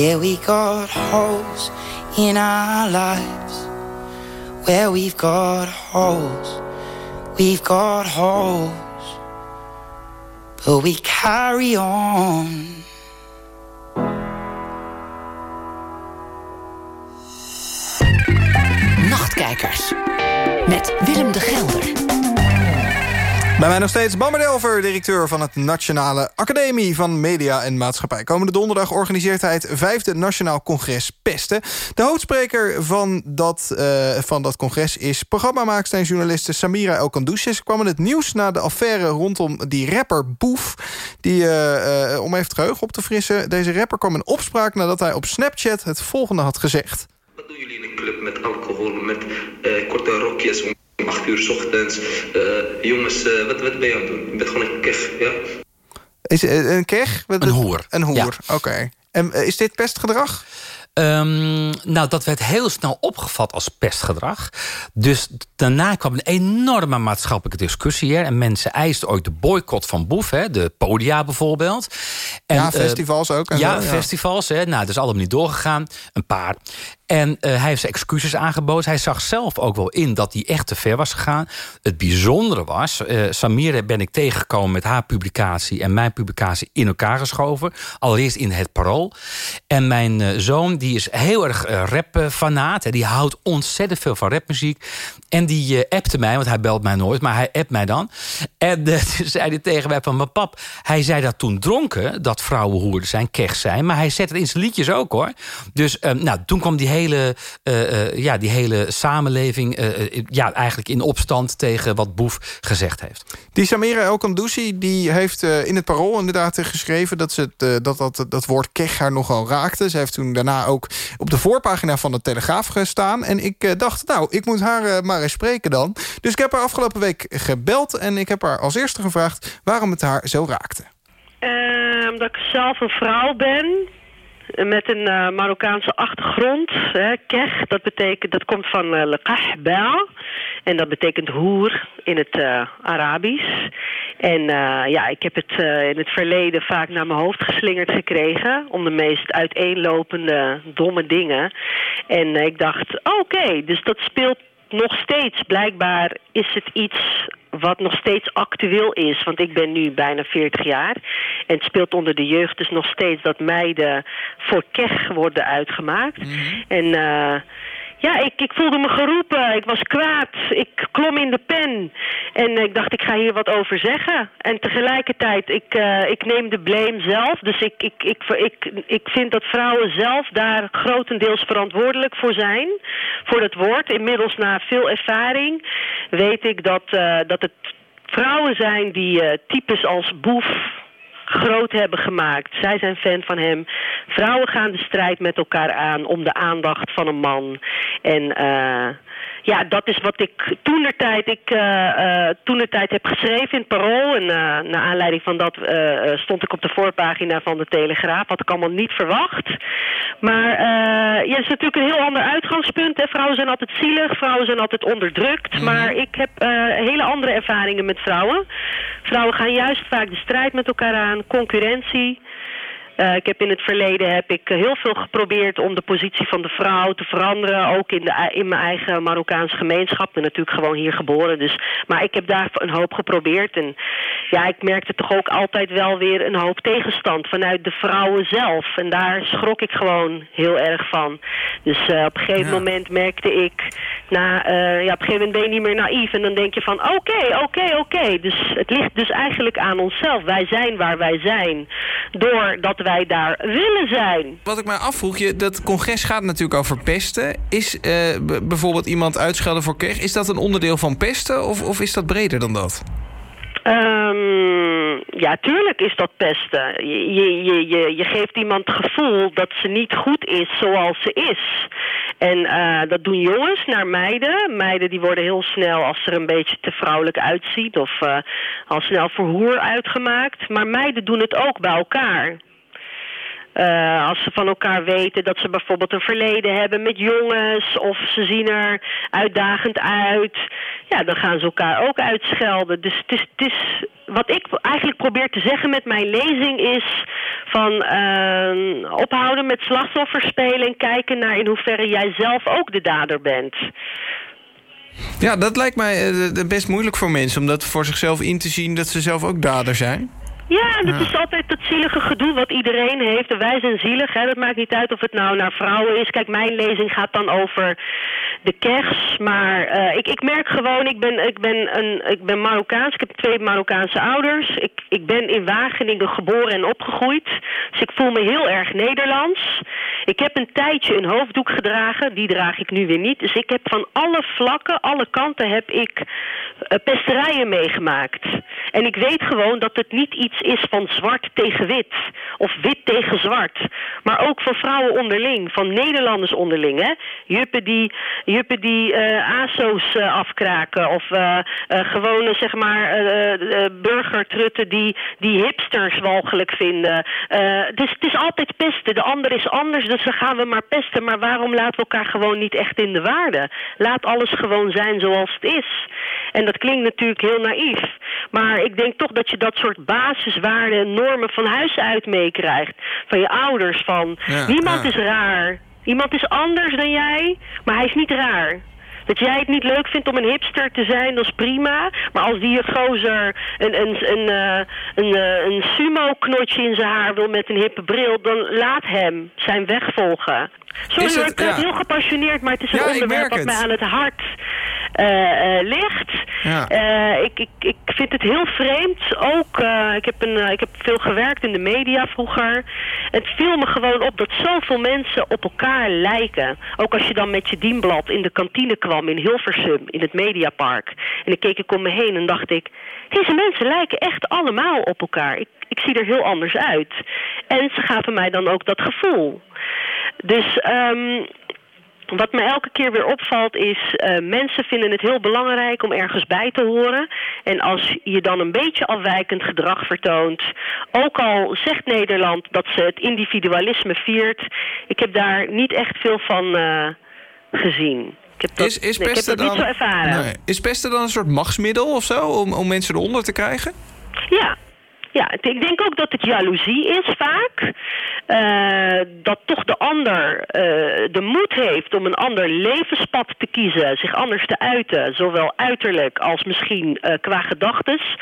Yeah, we got holes in our lives. Where we've got holes, we've got holes. But we carry on. Nachtkijkers. Met Willem de Gelder. Bij mij nog steeds Bamber Delver, directeur van het Nationale Academie van Media en Maatschappij. Komende donderdag organiseert hij het vijfde Nationaal Congres Pesten. De hoofdspreker van dat, uh, van dat congres is programmamaakster en journaliste Samira El Kandouche. Ze kwam in het nieuws na de affaire rondom die rapper Boef. Die, uh, uh, om even het geheugen op te frissen, deze rapper kwam in opspraak nadat hij op Snapchat het volgende had gezegd. Wat doen jullie in een club met alcohol, met korte rokjes... 8 uur s ochtends. Uh, jongens, uh, wat, wat ben je aan het doen? Je bent gewoon een keg, ja? Is een keg? Een hoer. Een hoer, ja. oké. En is dit pestgedrag? Um, nou, dat werd heel snel opgevat als pestgedrag. Dus daarna kwam een enorme maatschappelijke discussie. Hè, en mensen eisten ooit de boycott van Boef. Hè, de podia bijvoorbeeld. En, ja, festivals ook. En ja, zo, ja, festivals. Hè, nou, dat is allemaal niet doorgegaan. Een paar. En uh, hij heeft zijn excuses aangeboden. Hij zag zelf ook wel in dat hij echt te ver was gegaan. Het bijzondere was... Uh, Samira ben ik tegengekomen met haar publicatie... en mijn publicatie in elkaar geschoven. Allereerst in het Parool. En mijn uh, zoon die is heel erg rap-fanaat. Die houdt ontzettend veel van rapmuziek. En die appte mij, want hij belt mij nooit... maar hij appt mij dan. En toen zei hij tegen mij van... mijn pap, hij zei dat toen dronken... dat vrouwen hoerden zijn, kech zijn. Maar hij zet het in zijn liedjes ook, hoor. Dus nou, toen kwam die hele hele, uh, ja, die hele samenleving uh, ja, eigenlijk in opstand tegen wat Boef gezegd heeft. Die Samira El Kandousi die heeft in het Parool inderdaad geschreven... dat ze het, dat, dat, dat woord kech haar nogal raakte. Ze heeft toen daarna ook op de voorpagina van de Telegraaf gestaan. En ik dacht, nou, ik moet haar maar eens spreken dan. Dus ik heb haar afgelopen week gebeld... en ik heb haar als eerste gevraagd waarom het haar zo raakte. omdat ik zelf een vrouw ben met een uh, Marokkaanse achtergrond. Hè, dat, betekent, dat komt van uh, le En dat betekent hoer in het uh, Arabisch. En ja, ik heb het in het verleden vaak naar mijn hoofd geslingerd gekregen... om de meest uiteenlopende domme dingen. En ik dacht, oké, dus dat speelt nog steeds. Blijkbaar is het iets wat nog steeds actueel is. Want ik ben nu bijna 40 jaar. En het speelt onder de jeugd dus nog steeds dat meiden voor kech worden uitgemaakt. Mhm. En... Uh, ja, ik, ik voelde me geroepen. Ik was kwaad. Ik klom in de pen. En ik dacht, ik ga hier wat over zeggen. En tegelijkertijd, ik, uh, ik neem de blame zelf. Dus ik, ik, ik, ik, ik vind dat vrouwen zelf daar grotendeels verantwoordelijk voor zijn. Voor het woord. Inmiddels na veel ervaring weet ik dat, uh, dat het vrouwen zijn die uh, types als boef groot hebben gemaakt. Zij zijn fan van hem. Vrouwen gaan de strijd met elkaar aan om de aandacht van een man. En uh, ja, dat is wat ik toen de tijd, ik, uh, toen de tijd heb geschreven in het Parool. En uh, naar aanleiding van dat stond ik op de voorpagina van de Telegraaf. Had ik allemaal niet verwacht. Maar ja, het is natuurlijk een heel ander uitgangspunt. Hè. Vrouwen zijn altijd zielig, vrouwen zijn altijd onderdrukt. Mhm. Maar ik heb hele andere ervaringen met vrouwen. Vrouwen gaan juist vaak de strijd met elkaar aan, concurrentie. Uh, ik heb in het verleden heb ik heel veel geprobeerd om de positie van de vrouw te veranderen. Ook in, de, in mijn eigen Marokkaanse gemeenschap. Ik ben natuurlijk gewoon hier geboren. Dus, maar ik heb daar een hoop geprobeerd. En ja, ik merkte toch ook altijd wel weer een hoop tegenstand vanuit de vrouwen zelf. En daar schrok ik gewoon heel erg van. Dus uh, op een gegeven moment merkte ik... Na, uh, ja, op een gegeven moment ben je niet meer naïef. En dan denk je van oké, oké, oké. Dus het ligt dus eigenlijk aan onszelf. Wij zijn waar wij zijn. Doordat wij wij daar willen zijn. Wat ik mij afvroeg, je, dat congres gaat natuurlijk over pesten. Is uh, bijvoorbeeld iemand uitschelden voor kerk... is dat een onderdeel van pesten of, of is dat breder dan dat? Um, ja, tuurlijk is dat pesten. Je, je, je, je geeft iemand het gevoel dat ze niet goed is zoals ze is. En uh, dat doen jongens naar meiden. Meiden die worden heel snel, als ze er een beetje te vrouwelijk uitziet... of uh, al snel voor hoer uitgemaakt. Maar meiden doen het ook bij elkaar. Uh, als ze van elkaar weten dat ze bijvoorbeeld een verleden hebben met jongens... of ze zien er uitdagend uit... ja, dan gaan ze elkaar ook uitschelden. Dus het is, wat ik eigenlijk probeer te zeggen met mijn lezing is... van uh, ophouden met slachtoffer spelen... en kijken naar in hoeverre jij zelf ook de dader bent. Ja, dat lijkt mij uh, best moeilijk voor mensen... om dat voor zichzelf in te zien dat ze zelf ook dader zijn. Ja, en dat is altijd dat zielige gedoe wat iedereen heeft. En wij zijn zielig, hè. dat maakt niet uit of het nou naar vrouwen is. Kijk, mijn lezing gaat dan over de kers. Maar uh, ik, ik merk gewoon, ik ben, ik, ben een, ik ben Marokkaans. Ik heb twee Marokkaanse ouders. Ik, ik ben in Wageningen geboren en opgegroeid. Dus ik voel me heel erg Nederlands. Ik heb een tijdje een hoofddoek gedragen. Die draag ik nu weer niet. Dus ik heb van alle vlakken, alle kanten heb ik uh, pesterijen meegemaakt. En ik weet gewoon dat het niet iets is van zwart tegen wit. Of wit tegen zwart. Maar ook van vrouwen onderling. Van Nederlanders onderling. Hè? Juppen die, juppen die uh, ASO's uh, afkraken. Of uh, gewone zeg maar burgertrutten die, die hipsters walgelijk vinden. dus het is altijd pesten. De ander is anders. Dus dan gaan we maar pesten. Maar waarom laten we elkaar gewoon niet echt in de waarde? Laat alles gewoon zijn zoals het is. En dat klinkt natuurlijk heel naïef. Maar ik denk toch dat je dat soort basiswaarden en normen van huis uit meekrijgt. Van je ouders. Van Ja, niemand ja. is raar. Iemand is anders dan jij, maar hij is niet raar. Dat jij het niet leuk vindt om een hipster te zijn, dat is prima. Maar als die gozer een, een, een, eh, een, eh, een sumo-knotje in zijn haar wil met een hippe bril... dan laat hem zijn weg volgen. Sorry het- ik ja. heel gepassioneerd, maar het is een Ja, onderwerp wat mij aan het hart ligt. Ja. Eh, ik, ik, ik vind het heel vreemd. Ook, eh, ik, heb een, eh, ik heb veel gewerkt in de media vroeger. Het viel me gewoon op dat zoveel mensen op elkaar lijken. Ook als je dan met je dienblad in de kantine kwam in Hilversum, in het Mediapark. En dan keek ik om me heen en dacht ik... Deze mensen lijken echt allemaal op elkaar. Ik, ik zie er heel anders uit. En ze gaven mij dan ook dat gevoel. Dus... ehm wat me elke keer weer opvalt is, eh, mensen vinden het heel belangrijk om ergens bij te horen. En als je dan een beetje afwijkend gedrag vertoont, ook al zegt Nederland dat ze het individualisme viert, ik heb daar niet echt veel van eh, gezien. Ik heb dat, Is, is nee, ik heb dat dan, niet zo ervaren. Nee. Is pesten dan een soort machtsmiddel of zo? Om, om mensen eronder te krijgen? Ja. Ja, ik denk ook dat het jaloezie is vaak. Eh, dat toch de ander eh, de moed heeft om een ander levenspad te kiezen, zich anders te uiten, zowel uiterlijk als misschien eh, qua gedachtes.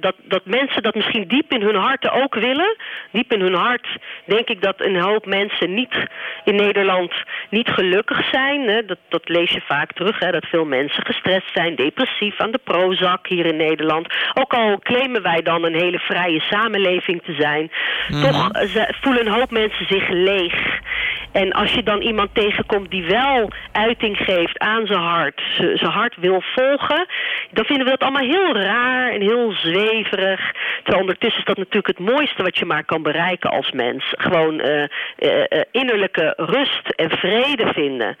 Dat, dat mensen dat misschien diep in hun harten ook willen. Diep in hun hart denk ik dat een hoop mensen niet in Nederland niet gelukkig zijn. Hè. Dat, dat lees je vaak terug, hè, dat veel mensen gestrest zijn, depressief aan de Prozac hier in Nederland. Ook al claimen wij dan een hele vrije samenleving te zijn, toch eh, ze- voelen een hoop mensen zich leeg. En als je dan iemand tegenkomt die wel uiting geeft aan zijn hart, zijn hart wil volgen, dan vinden we dat allemaal heel raar en heel zweverig. Terwijl ondertussen is dat natuurlijk het mooiste wat je maar kan bereiken als mens. Gewoon uh, uh, innerlijke rust en vrede vinden.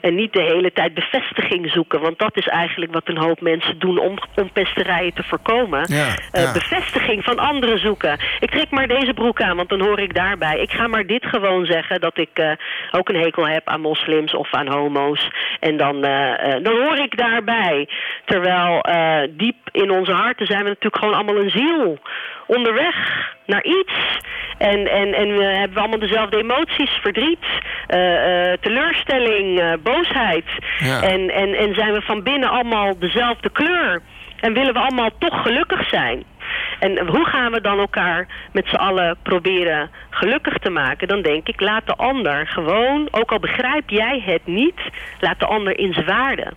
En niet de hele tijd bevestiging zoeken, want dat is eigenlijk wat een hoop mensen doen om, om pesterijen te voorkomen. Ja, ja. Bevestiging van anderen zoeken. Ik trek maar deze broek aan, want dan hoor ik daarbij. Ik ga maar dit gewoon zeggen, dat ik ook een hekel heb aan moslims of aan homo's. En dan, dan hoor ik daarbij. Terwijl diep in onze harten zijn we natuurlijk gewoon allemaal een ziel. Onderweg naar iets. En, en, en we hebben allemaal dezelfde emoties. Verdriet, uh, uh, teleurstelling, uh, boosheid. Ja. En, en, en zijn we van binnen allemaal dezelfde kleur. En willen we allemaal toch gelukkig zijn. En hoe gaan we dan elkaar met z'n allen proberen gelukkig te maken? Dan denk ik, laat de ander gewoon, ook al begrijp jij het niet... laat de ander in zijn waarde.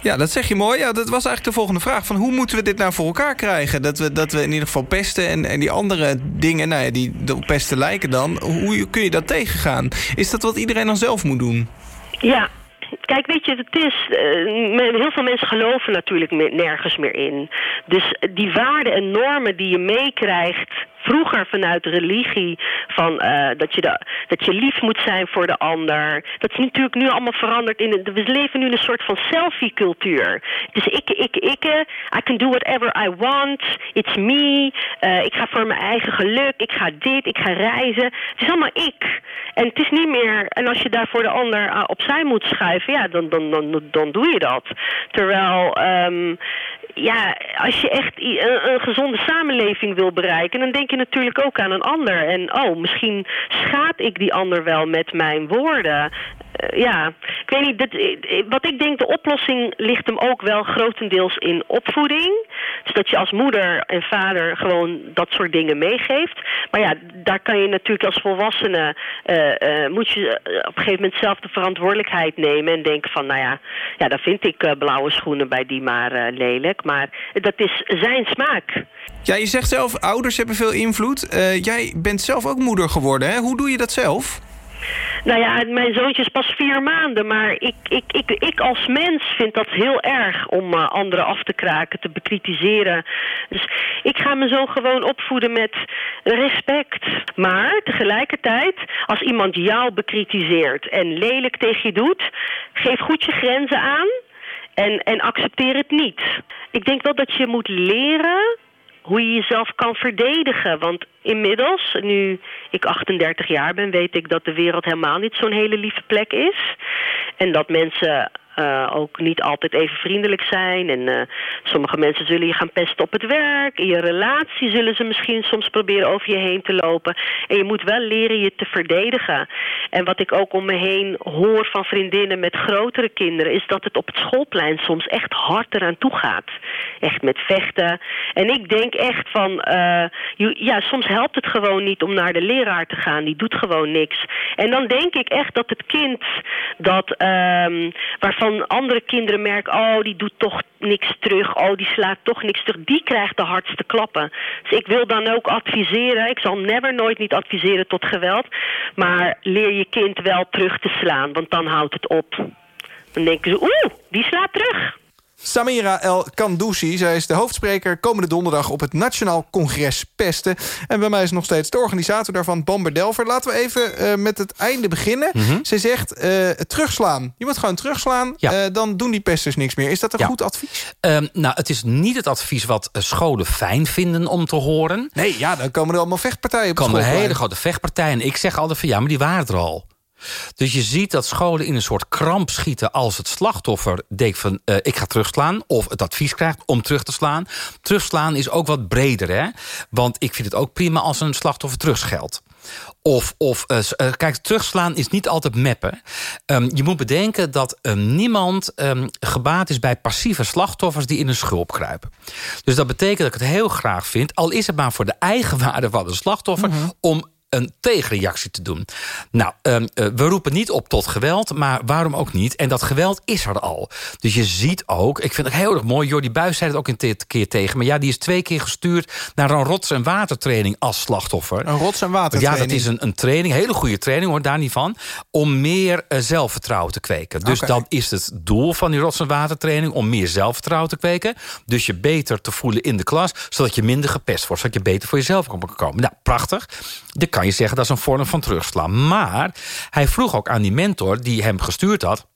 Ja, dat zeg je mooi. Ja, dat was eigenlijk de volgende vraag. Van hoe moeten we dit nou voor elkaar krijgen? Dat we, dat we in ieder geval pesten en, en die andere dingen... Nou ja, die op pesten lijken dan. Hoe kun je dat tegengaan? Is dat wat iedereen dan zelf moet doen? Ja, Kijk, weet je, het is, uh, heel veel mensen geloven natuurlijk nergens meer in. Dus die waarden en normen die je meekrijgt vroeger vanuit religie van uh, dat, je de, dat je lief moet zijn voor de ander. Dat is natuurlijk nu allemaal veranderd. In een, we leven nu in een soort van selfie-cultuur. Dus ik, ik, ik, I can do whatever I want. It's me. Uh, ik ga voor mijn eigen geluk. Ik ga dit. Ik ga reizen. Het is allemaal ik. En het is niet meer... En als je daar voor de ander opzij moet schuiven... ja, dan, dan, dan, dan doe je dat. Terwijl... Um, ja, als je echt een, een, gezonde samenleving wil bereiken... dan denk je natuurlijk ook aan een ander. En oh, misschien schaad ik die ander wel met mijn woorden. Uh, ja, ik weet niet, dit, wat ik denk, de oplossing ligt hem ook wel grotendeels in opvoeding. Dus dat je als moeder en vader gewoon dat soort dingen meegeeft. Maar ja, daar kan je natuurlijk als volwassene, moet je op een gegeven moment zelf de verantwoordelijkheid nemen en denken van, nou ja, ja dan vind ik blauwe schoenen bij die maar lelijk. Maar dat is zijn smaak. Ja, je zegt zelf, ouders hebben veel invloed. Jij bent zelf ook moeder geworden, hè? Hoe doe je dat zelf? Nou ja, mijn zoontje is pas vier maanden, maar ik, ik, ik, ik als mens vind dat heel erg om uh, anderen af te kraken, te bekritiseren. Dus ik ga me zo gewoon opvoeden met respect. Maar tegelijkertijd, als iemand jou bekritiseert en lelijk tegen je doet, geef goed je grenzen aan en, en accepteer het niet. Ik denk wel dat je moet leren hoe je jezelf kan verdedigen. Want inmiddels, nu ik 38 jaar ben, weet ik dat de wereld helemaal niet zo'n hele lieve plek is. En dat mensen uh, ook niet altijd even vriendelijk zijn. En uh, sommige mensen zullen je gaan pesten op het werk. In je relatie zullen ze misschien soms proberen over je heen te lopen. En je moet wel leren je te verdedigen. En wat ik ook om me heen hoor van vriendinnen met grotere kinderen... is dat het op het schoolplein soms echt hard eraan toe gaat. Echt met vechten. En ik denk echt van... Uh, ja, soms helpt het gewoon niet om naar de leraar te gaan. Die doet gewoon niks. En dan denk ik echt dat het kind dat... Um, waarvan van andere kinderen merken... oh, die doet toch niks terug, oh, die slaat toch niks terug... die krijgt de hardste klappen. Dus ik wil dan ook adviseren... ik zal never nooit niet adviseren tot geweld... maar leer je kind wel terug te slaan, want dan houdt het op. Dan denken ze, oeh, die slaat terug. Samira El Kandousi, zij is de hoofdspreker komende donderdag... op het Nationaal Congres Pesten. En bij mij is nog steeds de organisator daarvan, Bamber Delver. Laten we even uh, met het einde beginnen. Mm -hmm. Ze zegt, uh, terugslaan. Je moet gewoon terugslaan, ja. uh, dan doen die pesters niks meer. Is dat een ja. goed advies? Um, nou, het is niet het advies wat scholen fijn vinden om te horen. Nee, ja, dan komen er allemaal vechtpartijen op Er komen hele grote vechtpartijen. En ik zeg altijd van, ja, maar die waren er al. Dus je ziet dat scholen in een soort kramp schieten... als het slachtoffer denkt van uh, ik ga terugslaan... of het advies krijgt om terug te slaan. Terugslaan is ook wat breder, hè? Want ik vind het ook prima als een slachtoffer terugscheldt. Of, of uh, kijk, terugslaan is niet altijd meppen. Um, je moet bedenken dat um, niemand um, gebaat is bij passieve slachtoffers... die in een schulp kruipen. Dus dat betekent dat ik het heel graag vind... al is het maar voor de eigen waarde van de slachtoffer... Mm -hmm. om een tegenreactie te doen. Nou, ehm, eh, we roepen niet op tot geweld, maar waarom ook niet? En dat geweld is er al. Dus je ziet ook, ik vind het heel erg mooi... Jordi Buis zei het ook een keer tegen me... ja, die is twee keer gestuurd naar een rots- en watertraining als slachtoffer. Een rots- en watertraining? Ja, dat is een, een training, hele goede training hoor, daar niet van... om meer uh, zelfvertrouwen te kweken. Dus okay. dan is het doel van die rots- en watertraining... om meer zelfvertrouwen te kweken. Dus je beter te voelen in de klas... zodat je minder gepest wordt, zodat je beter voor jezelf kan komen. Nou, prachtig. Dan kan je zeggen, dat is een vorm van terugslaan. Maar hij vroeg ook aan die mentor die hem gestuurd had...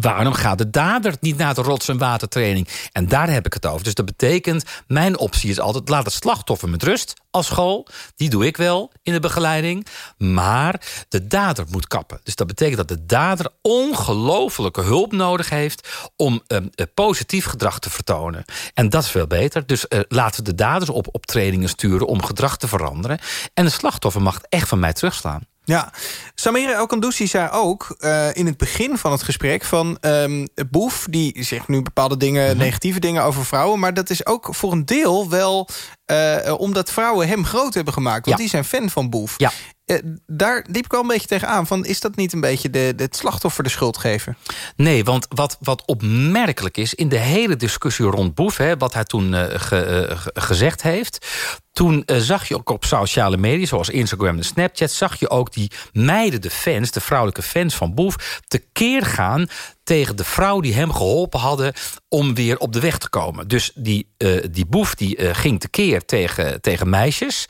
Waarom gaat de dader niet naar de rots- en watertraining? En daar heb ik het over. Dus dat betekent, mijn optie is altijd... laat het slachtoffer met rust als school. Die doe ik wel in de begeleiding. Maar de dader moet kappen. Dus dat betekent dat de dader ongelofelijke hulp nodig heeft... om uh, positief gedrag te vertonen. En dat is veel beter. Dus uh, laten we de daders op, op trainingen sturen... om gedrag te veranderen. En de slachtoffer mag echt van mij terugslaan. Ja, Samira El zei ook uh, in het begin van het gesprek... van um, Boef, die zegt nu bepaalde dingen, mm -hmm. negatieve dingen over vrouwen... maar dat is ook voor een deel wel uh, omdat vrouwen hem groot hebben gemaakt. Want Ja. die zijn fan van Boef. Ja. Eh, daar liep ik wel een beetje tegenaan. Van, is dat niet een beetje de, de, het slachtoffer de schuld geven? Nee, want wat, wat opmerkelijk is... in de hele discussie rond Boef... Hè, wat hij toen uh, ge, gezegd heeft... toen zag je ook op sociale media... zoals Instagram en Snapchat... zag je ook die meiden, de fans, de vrouwelijke fans van Boef... tekeer gaan tegen de vrouw die hem geholpen hadden... om weer op de weg te komen. Dus die, uh, die boef die, uh, ging tekeer tegen, tegen meisjes.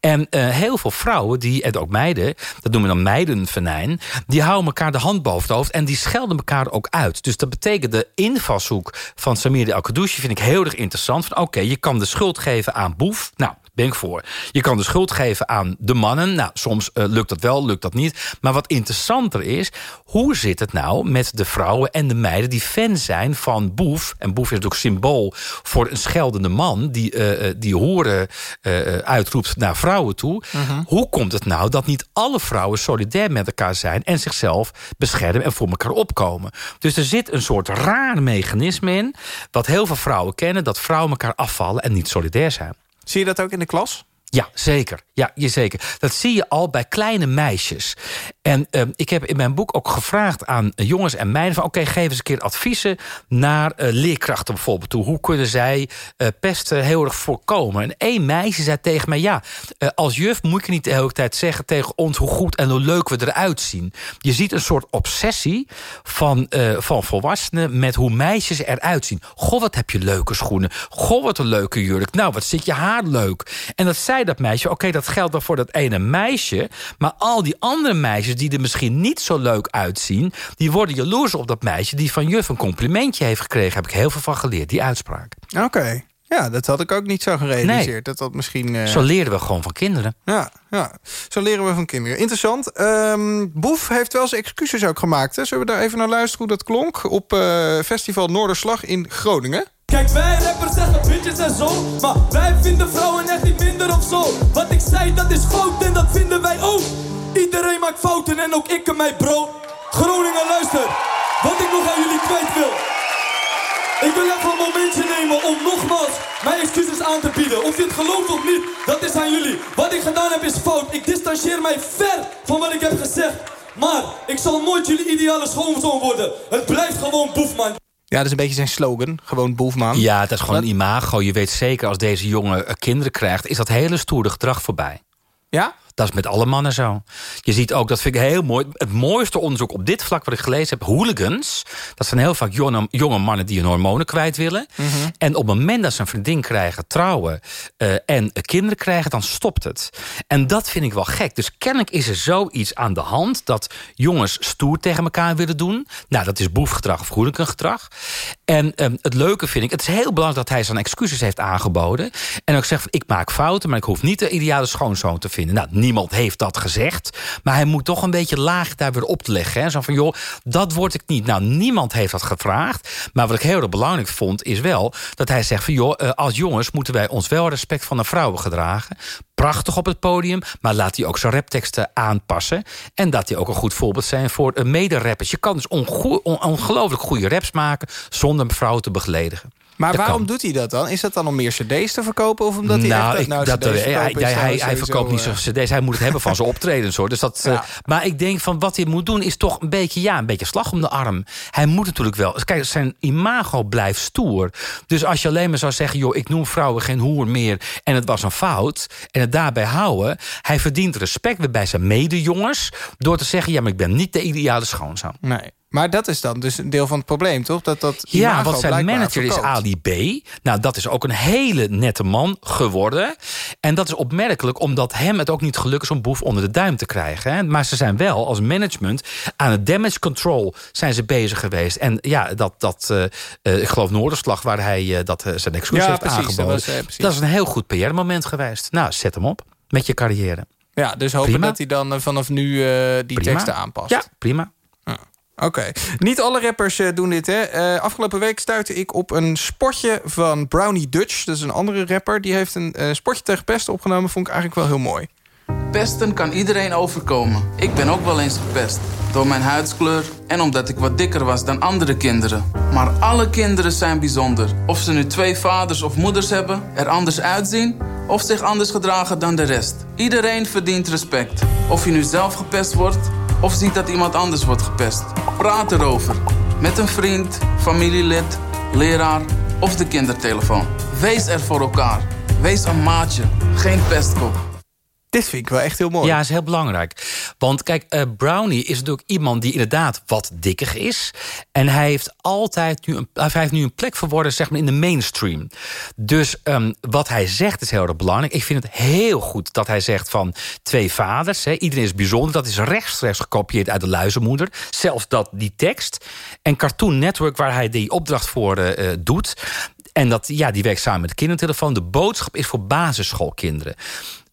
En uh, heel veel vrouwen, die, en ook meiden... dat noemen we dan meidenvenijn... die houden elkaar de hand boven het hoofd... en die schelden elkaar ook uit. Dus dat betekent de invalshoek van Samir Al-Kadouchi... vind ik heel erg interessant. Oké, okay, je kan de schuld geven aan boef... Nou, ben ik voor. Je kan de schuld geven aan de mannen. Nou, soms uh, lukt dat wel, lukt dat niet. Maar wat interessanter is, hoe zit het nou met de vrouwen en de meiden... die fan zijn van Boef. En Boef is natuurlijk symbool voor een scheldende man... die, uh, die horen uh, uitroept naar vrouwen toe. -huh. Hoe komt het nou dat niet alle vrouwen solidair met elkaar zijn... en zichzelf beschermen en voor elkaar opkomen? Dus er zit een soort raar mechanisme in... wat heel veel vrouwen kennen... dat vrouwen elkaar afvallen en niet solidair zijn. Zie je dat ook in de klas? Ja, zeker. Ja, je zeker. Dat zie je al bij kleine meisjes. En uh, ik heb in mijn boek ook gevraagd aan jongens en meiden... van oké, okay, geef eens een keer adviezen naar uh, leerkrachten bijvoorbeeld toe. Hoe kunnen zij uh, pesten heel erg voorkomen? En één meisje zei tegen mij... ja, als juf moet je niet de hele tijd zeggen tegen ons... hoe goed en hoe leuk we eruit zien. Je ziet een soort obsessie van, van volwassenen... met hoe meisjes eruit zien. Goh, wat heb je leuke schoenen. Goh, wat een leuke jurk. Nou, wat zit je haar leuk. En dat dat meisje, oké, okay, dat geldt dan voor dat ene meisje... maar al die andere meisjes die er misschien niet zo leuk uitzien... die worden jaloers op dat meisje die van juf een complimentje heeft gekregen. Heb ik heel veel van geleerd, die uitspraak. Oké. Okay. Ja, dat had ik ook niet zo gerealiseerd. Nee. Dat dat misschien, uh... Zo leren we gewoon van kinderen. Ja, ja, zo leren we van kinderen. Interessant. Um, Boef heeft wel zijn excuses ook gemaakt. Hè? Zullen we daar even naar luisteren hoe dat klonk... op uh, Festival Noorderslag in Groningen? Kijk, wij rappers zeggen bitches en zo Maar wij vinden vrouwen echt niet minder of zo. Wat ik zei, dat is fout en dat vinden wij ook. Iedereen maakt fouten en ook ik en mijn bro. Groningen, luister Wat ik nog aan jullie kwijt wil. Ik wil even een momentje nemen om nogmaals mijn excuses aan te bieden. Of je het gelooft of niet, dat is aan jullie. Wat ik gedaan heb is fout. Ik distancieer mij ver van wat ik heb gezegd. Maar ik zal nooit jullie ideale schoonzoon worden. Het blijft gewoon boefman ja, dat is een beetje zijn slogan. Gewoon boefman. Ja, dat is gewoon een imago. Je weet zeker, als deze jongen kinderen krijgt... is dat hele stoere gedrag voorbij. Ja? Dat is met alle mannen zo. Je ziet ook, dat vind ik heel mooi... het mooiste onderzoek op dit vlak wat ik gelezen heb... hooligans, dat zijn heel vaak jonge, jonge mannen... die hun hormonen kwijt willen. Mm -hmm. En op het moment dat ze een vriendin krijgen, trouwen... Uh, en kinderen krijgen, dan stopt het. En dat vind ik wel gek. Dus kennelijk is er zoiets aan de hand... dat jongens stoer tegen elkaar willen doen. Nou, dat is boefgedrag of hooligangedrag. En um, het leuke vind ik... het is heel belangrijk dat hij zijn excuses heeft aangeboden. En ook zegt, van, ik maak fouten... maar ik hoef niet de ideale schoonzoon te vinden. Nou, niemand heeft dat gezegd. Maar hij moet toch een beetje laag daar weer op te leggen. Hè? Zo van, joh, dat word ik niet. Nou, niemand heeft dat gevraagd. Maar wat ik heel erg belangrijk vond, is wel... dat hij zegt van, joh, als jongens moeten wij ons wel respect van de vrouwen gedragen. Prachtig op het podium, maar laat hij ook zijn rapteksten aanpassen. En dat hij ook een goed voorbeeld zijn voor mede-rappers. Je kan dus ongelooflijk goede raps maken... zonder vrouwen te begledigen. Maar Dat waarom kan. doet hij dat dan? Is dat dan om meer cd's te verkopen? Of omdat hij echt nou, dat ik, nou dat, cd's hij, hij, hij, nou hij sowieso, verkoopt niet eh, zijn cd's. Hij moet het hebben van zijn optredens. hoor. Dus dat, eh, maar ik denk van wat hij moet doen is toch een beetje, ja, een beetje slag om de arm. Hij moet natuurlijk wel. Kijk, zijn imago blijft stoer. Dus als je alleen maar zou zeggen... joh, ik noem vrouwen geen hoer meer en het was een fout... en het daarbij houden... hij verdient respect bij zijn medejongens... door te zeggen, ja, maar ik ben niet de ideale schoonzoon. Nee. Maar dat is dan dus een deel van het probleem, toch? Dat dat Ja, want zijn manager is. Ali B. Nou, dat is ook een hele nette man geworden. En dat is opmerkelijk, omdat hem het ook niet gelukt is... om Boef onder de duim te krijgen. Hè. Maar ze zijn wel als management aan het damage control zijn ze bezig geweest. En ja, dat, dat eh, eh, ik geloof Noorderslag, waar hij eh, dat, zijn excuus Ja, heeft precies, dat aangeboden. was, eh, precies. dat is een heel goed PR-moment geweest. Nou, zet hem op met je carrière. Ja, dus hopen Prima. dat hij dan vanaf nu die Prima. teksten aanpast. Ja, prima. Oké. Niet alle rappers eh, doen dit, hè. Eh, afgelopen week stuitte ik op een spotje van Brownie Dutch. Dat is een andere rapper. Die heeft een eh, spotje tegen pesten opgenomen. Vond ik eigenlijk wel heel mooi. Pesten kan iedereen overkomen. Ik ben ook wel eens gepest. Door mijn huidskleur en omdat ik wat dikker was dan andere kinderen. Maar alle kinderen zijn bijzonder. Of ze nu twee vaders of moeders hebben, er anders uitzien... of zich anders gedragen dan de rest. Iedereen verdient respect. Of je nu zelf gepest wordt... of ziet dat iemand anders wordt gepest. Praat erover. Met een vriend, familielid, leraar of de kindertelefoon. Wees er voor elkaar. Wees een maatje, geen pestkop. Dit vind ik wel echt heel mooi. Ja, is heel belangrijk. Want kijk, eh, Brownie is natuurlijk iemand die inderdaad wat dikker is. En hij heeft altijd nu een, hij heeft nu een plek verworden zeg maar, in de mainstream. Dus ehm, wat hij zegt is heel erg belangrijk. Ik vind het heel goed dat hij zegt van twee vaders. Iedereen is bijzonder. Dat is rechtstreeks gekopieerd uit de luizenmoeder. Zelfs dat, die tekst. En Cartoon Network, waar hij die opdracht voor eh, eh, doet... En dat, ja, die werkt samen met de kindertelefoon. De boodschap is voor basisschoolkinderen.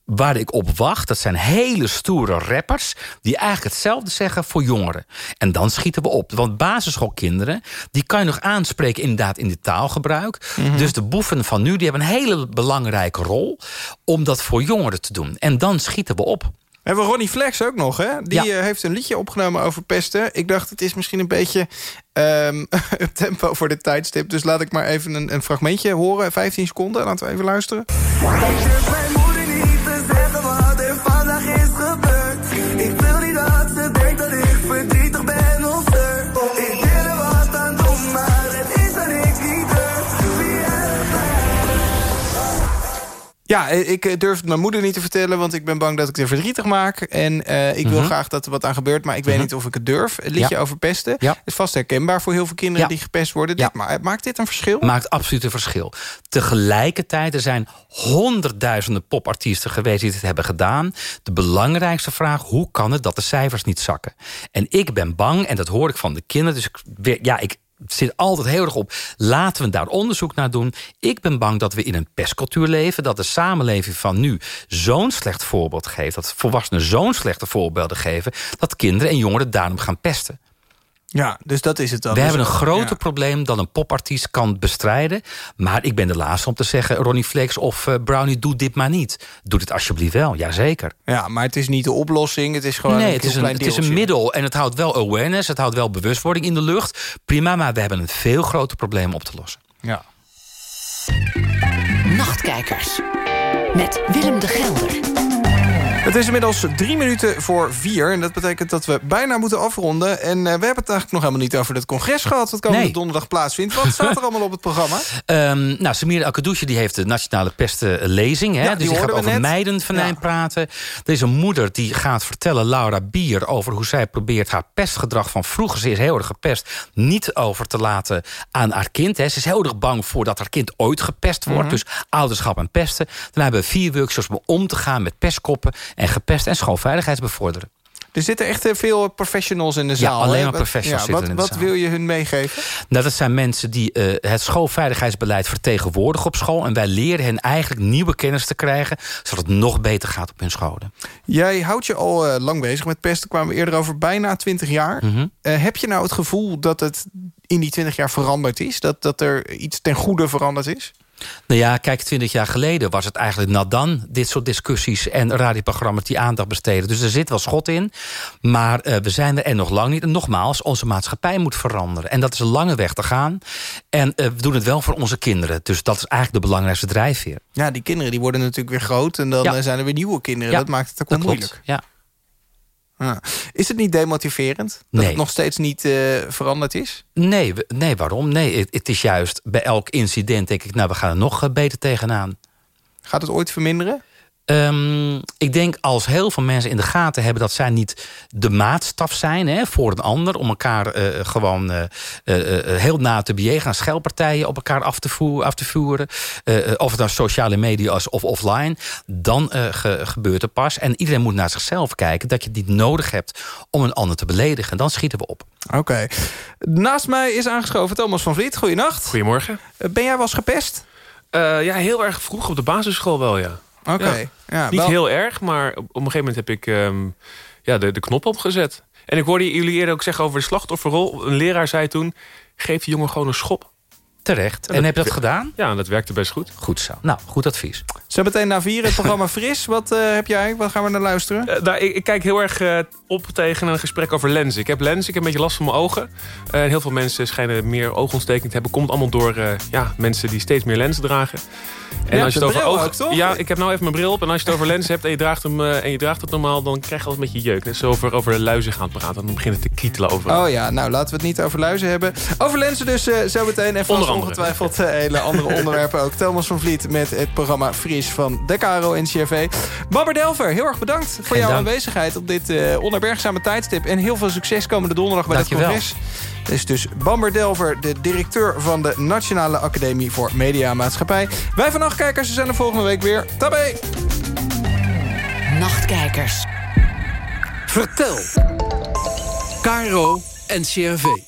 Waar ik op wacht, dat zijn hele stoere rappers... die eigenlijk hetzelfde zeggen voor jongeren. En dan schieten we op. Want basisschoolkinderen, die kan je nog aanspreken... inderdaad in de taalgebruik. Dus de boeven van nu, die hebben een hele belangrijke rol... om dat voor jongeren te doen. En dan schieten we op. Hebben we Ronnie Flex ook nog, hè? Die Ja. eh, heeft een liedje opgenomen over pesten. Ik dacht, het is misschien een beetje ehm het tempo voor dit tijdstip. Dus laat ik maar even een, een fragmentje horen. 15 seconden, laten we even luisteren. Ja, eh, ik eh, durf het mijn moeder niet te vertellen... want ik ben bang dat ik er verdrietig maak. En eh, ik wil Mhm. graag dat er wat aan gebeurt... maar ik weet Mhm. niet of ik het durf. Het liedje Ja. over pesten Ja. is vast herkenbaar voor heel veel kinderen... Ja. die gepest worden. Dit, maar, maakt dit een verschil? Maakt absoluut een verschil. Tegelijkertijd, er zijn honderdduizenden popartiesten geweest... die dit hebben gedaan. De belangrijkste vraag, hoe kan het dat de cijfers niet zakken? En ik ben bang, en dat hoor ik van de kinderen... dus ik, ja, ik zit altijd heel erg op... laten we daar onderzoek naar doen. Ik ben bang dat we in een pestcultuur leven... dat de samenleving van nu zo'n slecht voorbeeld geeft... dat volwassenen zo'n slechte voorbeelden geven... dat kinderen en jongeren daarom gaan pesten. Ja, dus dat is het dan. We Dus- hebben een groter ja. probleem dan een popartiest kan bestrijden. Maar ik ben de laatste om te zeggen... Ronnie Flex of eh, Brownie, doe dit maar niet. Doe dit alsjeblieft wel, jazeker. Ja, maar het is niet de oplossing. Het is gewoon nee, een het is een, het is een middel en het houdt wel awareness... het houdt wel bewustwording in de lucht. Prima, maar we hebben een veel groter probleem op te lossen. Ja. Nachtkijkers. Met Willem de Gelder. Het is inmiddels drie minuten voor vier. En dat betekent dat we bijna moeten afronden. En eh, we hebben het eigenlijk nog helemaal niet over het congres gehad... wat komende Nee. donderdag plaatsvindt. Wat staat er allemaal op het programma? Ehm nou, Samir Akadouche die heeft de nationale pestenlezing. Hè? Ja, dus die gaat over net. Ja. praten. Er is een moeder die gaat vertellen, Laura Bier... over hoe zij probeert haar pestgedrag van vroeger... ze is heel erg gepest, niet over te laten aan haar kind. Hè. Ze is heel erg bang voor dat haar kind ooit gepest wordt. Mhm. Dus ouderschap en pesten. Dan hebben we vier workshops om om te gaan met pestkoppen... en gepest en schoolveiligheid bevorderen. Er zitten echt eh, veel professionals in de Ja, zaal. alleen hè? maar professionals ja, zitten wat, in de Wat zaal. wil je hun meegeven? Nou, dat zijn mensen die eh, het schoolveiligheidsbeleid vertegenwoordigen op school. En wij leren hen eigenlijk nieuwe kennis te krijgen... zodat het nog beter gaat op hun scholen. Jij houdt je al eh, lang bezig met pesten. kwamen we eerder over bijna 20 jaar. Mhm. Heb je nou het gevoel dat het in die 20 jaar veranderd is? Dat, dat er iets ten goede veranderd is? Nou ja, kijk, twintig jaar geleden was het eigenlijk nadan... dit soort discussies en radioprogramma's die aandacht besteden. Dus er zit wel schot in. Maar uh, we zijn er en nog lang niet. En nogmaals, onze maatschappij moet veranderen. En dat is een lange weg te gaan. En uh, we doen het wel voor onze kinderen. Dus dat is eigenlijk de belangrijkste drijfveer. Ja, die kinderen die worden natuurlijk weer groot. En dan ja. zijn er weer nieuwe kinderen. Ja, dat maakt het ook wel moeilijk. Klopt. Ja. Ah. Is het niet demotiverend? Dat nee. het nog steeds niet uh, veranderd is? Nee, nee waarom? Nee, het, is juist bij elk incident denk ik... nou, we gaan er nog uh, beter tegenaan. Gaat het ooit verminderen? Um, ik denk als heel veel mensen in de gaten hebben... dat zij niet de maatstaf zijn hè, voor een ander... om elkaar uh, gewoon uh, uh, heel na te bejegen... schelpartijen op elkaar af te, voeren, af te voeren. of het nou sociale media is of offline. Dan ge, gebeurt het pas. En iedereen moet naar zichzelf kijken... dat je het niet nodig hebt om een ander te beledigen. Dan schieten we op. Oké. Okay. Naast mij is aangeschoven Thomas van Vliet. Goedenacht. Goedemorgen. ben jij wel eens gepest? ja, heel erg vroeg op de basisschool wel, ja. Oké. Okay. Ja. Ja, Niet wel... heel erg, maar op, een gegeven moment heb ik um, ja, de, de knop opgezet. En ik hoorde jullie eerder ook zeggen over de slachtofferrol. Een leraar zei toen, geef die jongen gewoon een schop. Terecht. En, en heb je dat gedaan? Ja, dat werkte best goed. Goed zo. Nou, goed advies. Zo meteen na vier het programma Fris. Wat uh, heb jij? Wat gaan we naar luisteren? Uh, nou, ik, ik, kijk heel erg uh, op tegen een gesprek over lenzen. Ik heb lenzen, ik heb een beetje last van mijn ogen. heel veel mensen schijnen meer oogontsteking te hebben. Komt allemaal door ja, mensen die steeds meer lenzen dragen. En ja, als je het over ogen... toch? Ja, ik heb nou even mijn bril op. En als je het over lenzen hebt en je draagt, hem, en je draagt het normaal... dan krijg je altijd een beetje jeuk. Net zo over, over luizen gaan praten. Dan begint het te kietelen over. Oh ja, nou laten we het niet over luizen hebben. Over lenzen dus zo meteen. En vast ongetwijfeld hele andere onderwerpen ook. Thomas van Vliet met het programma Fris van de Caro en CRV. Babber Delver, heel erg bedankt voor jouw aanwezigheid op dit uh, onherbergzame tijdstip. En heel veel succes komende donderdag bij Dank het congres. Dit is dus Bamber Delver, de directeur van de Nationale Academie voor Media Maatschappij. Wij van Nachtkijkers zijn er volgende week weer. Tabé! Nachtkijkers. Vertel. Caro en CRV.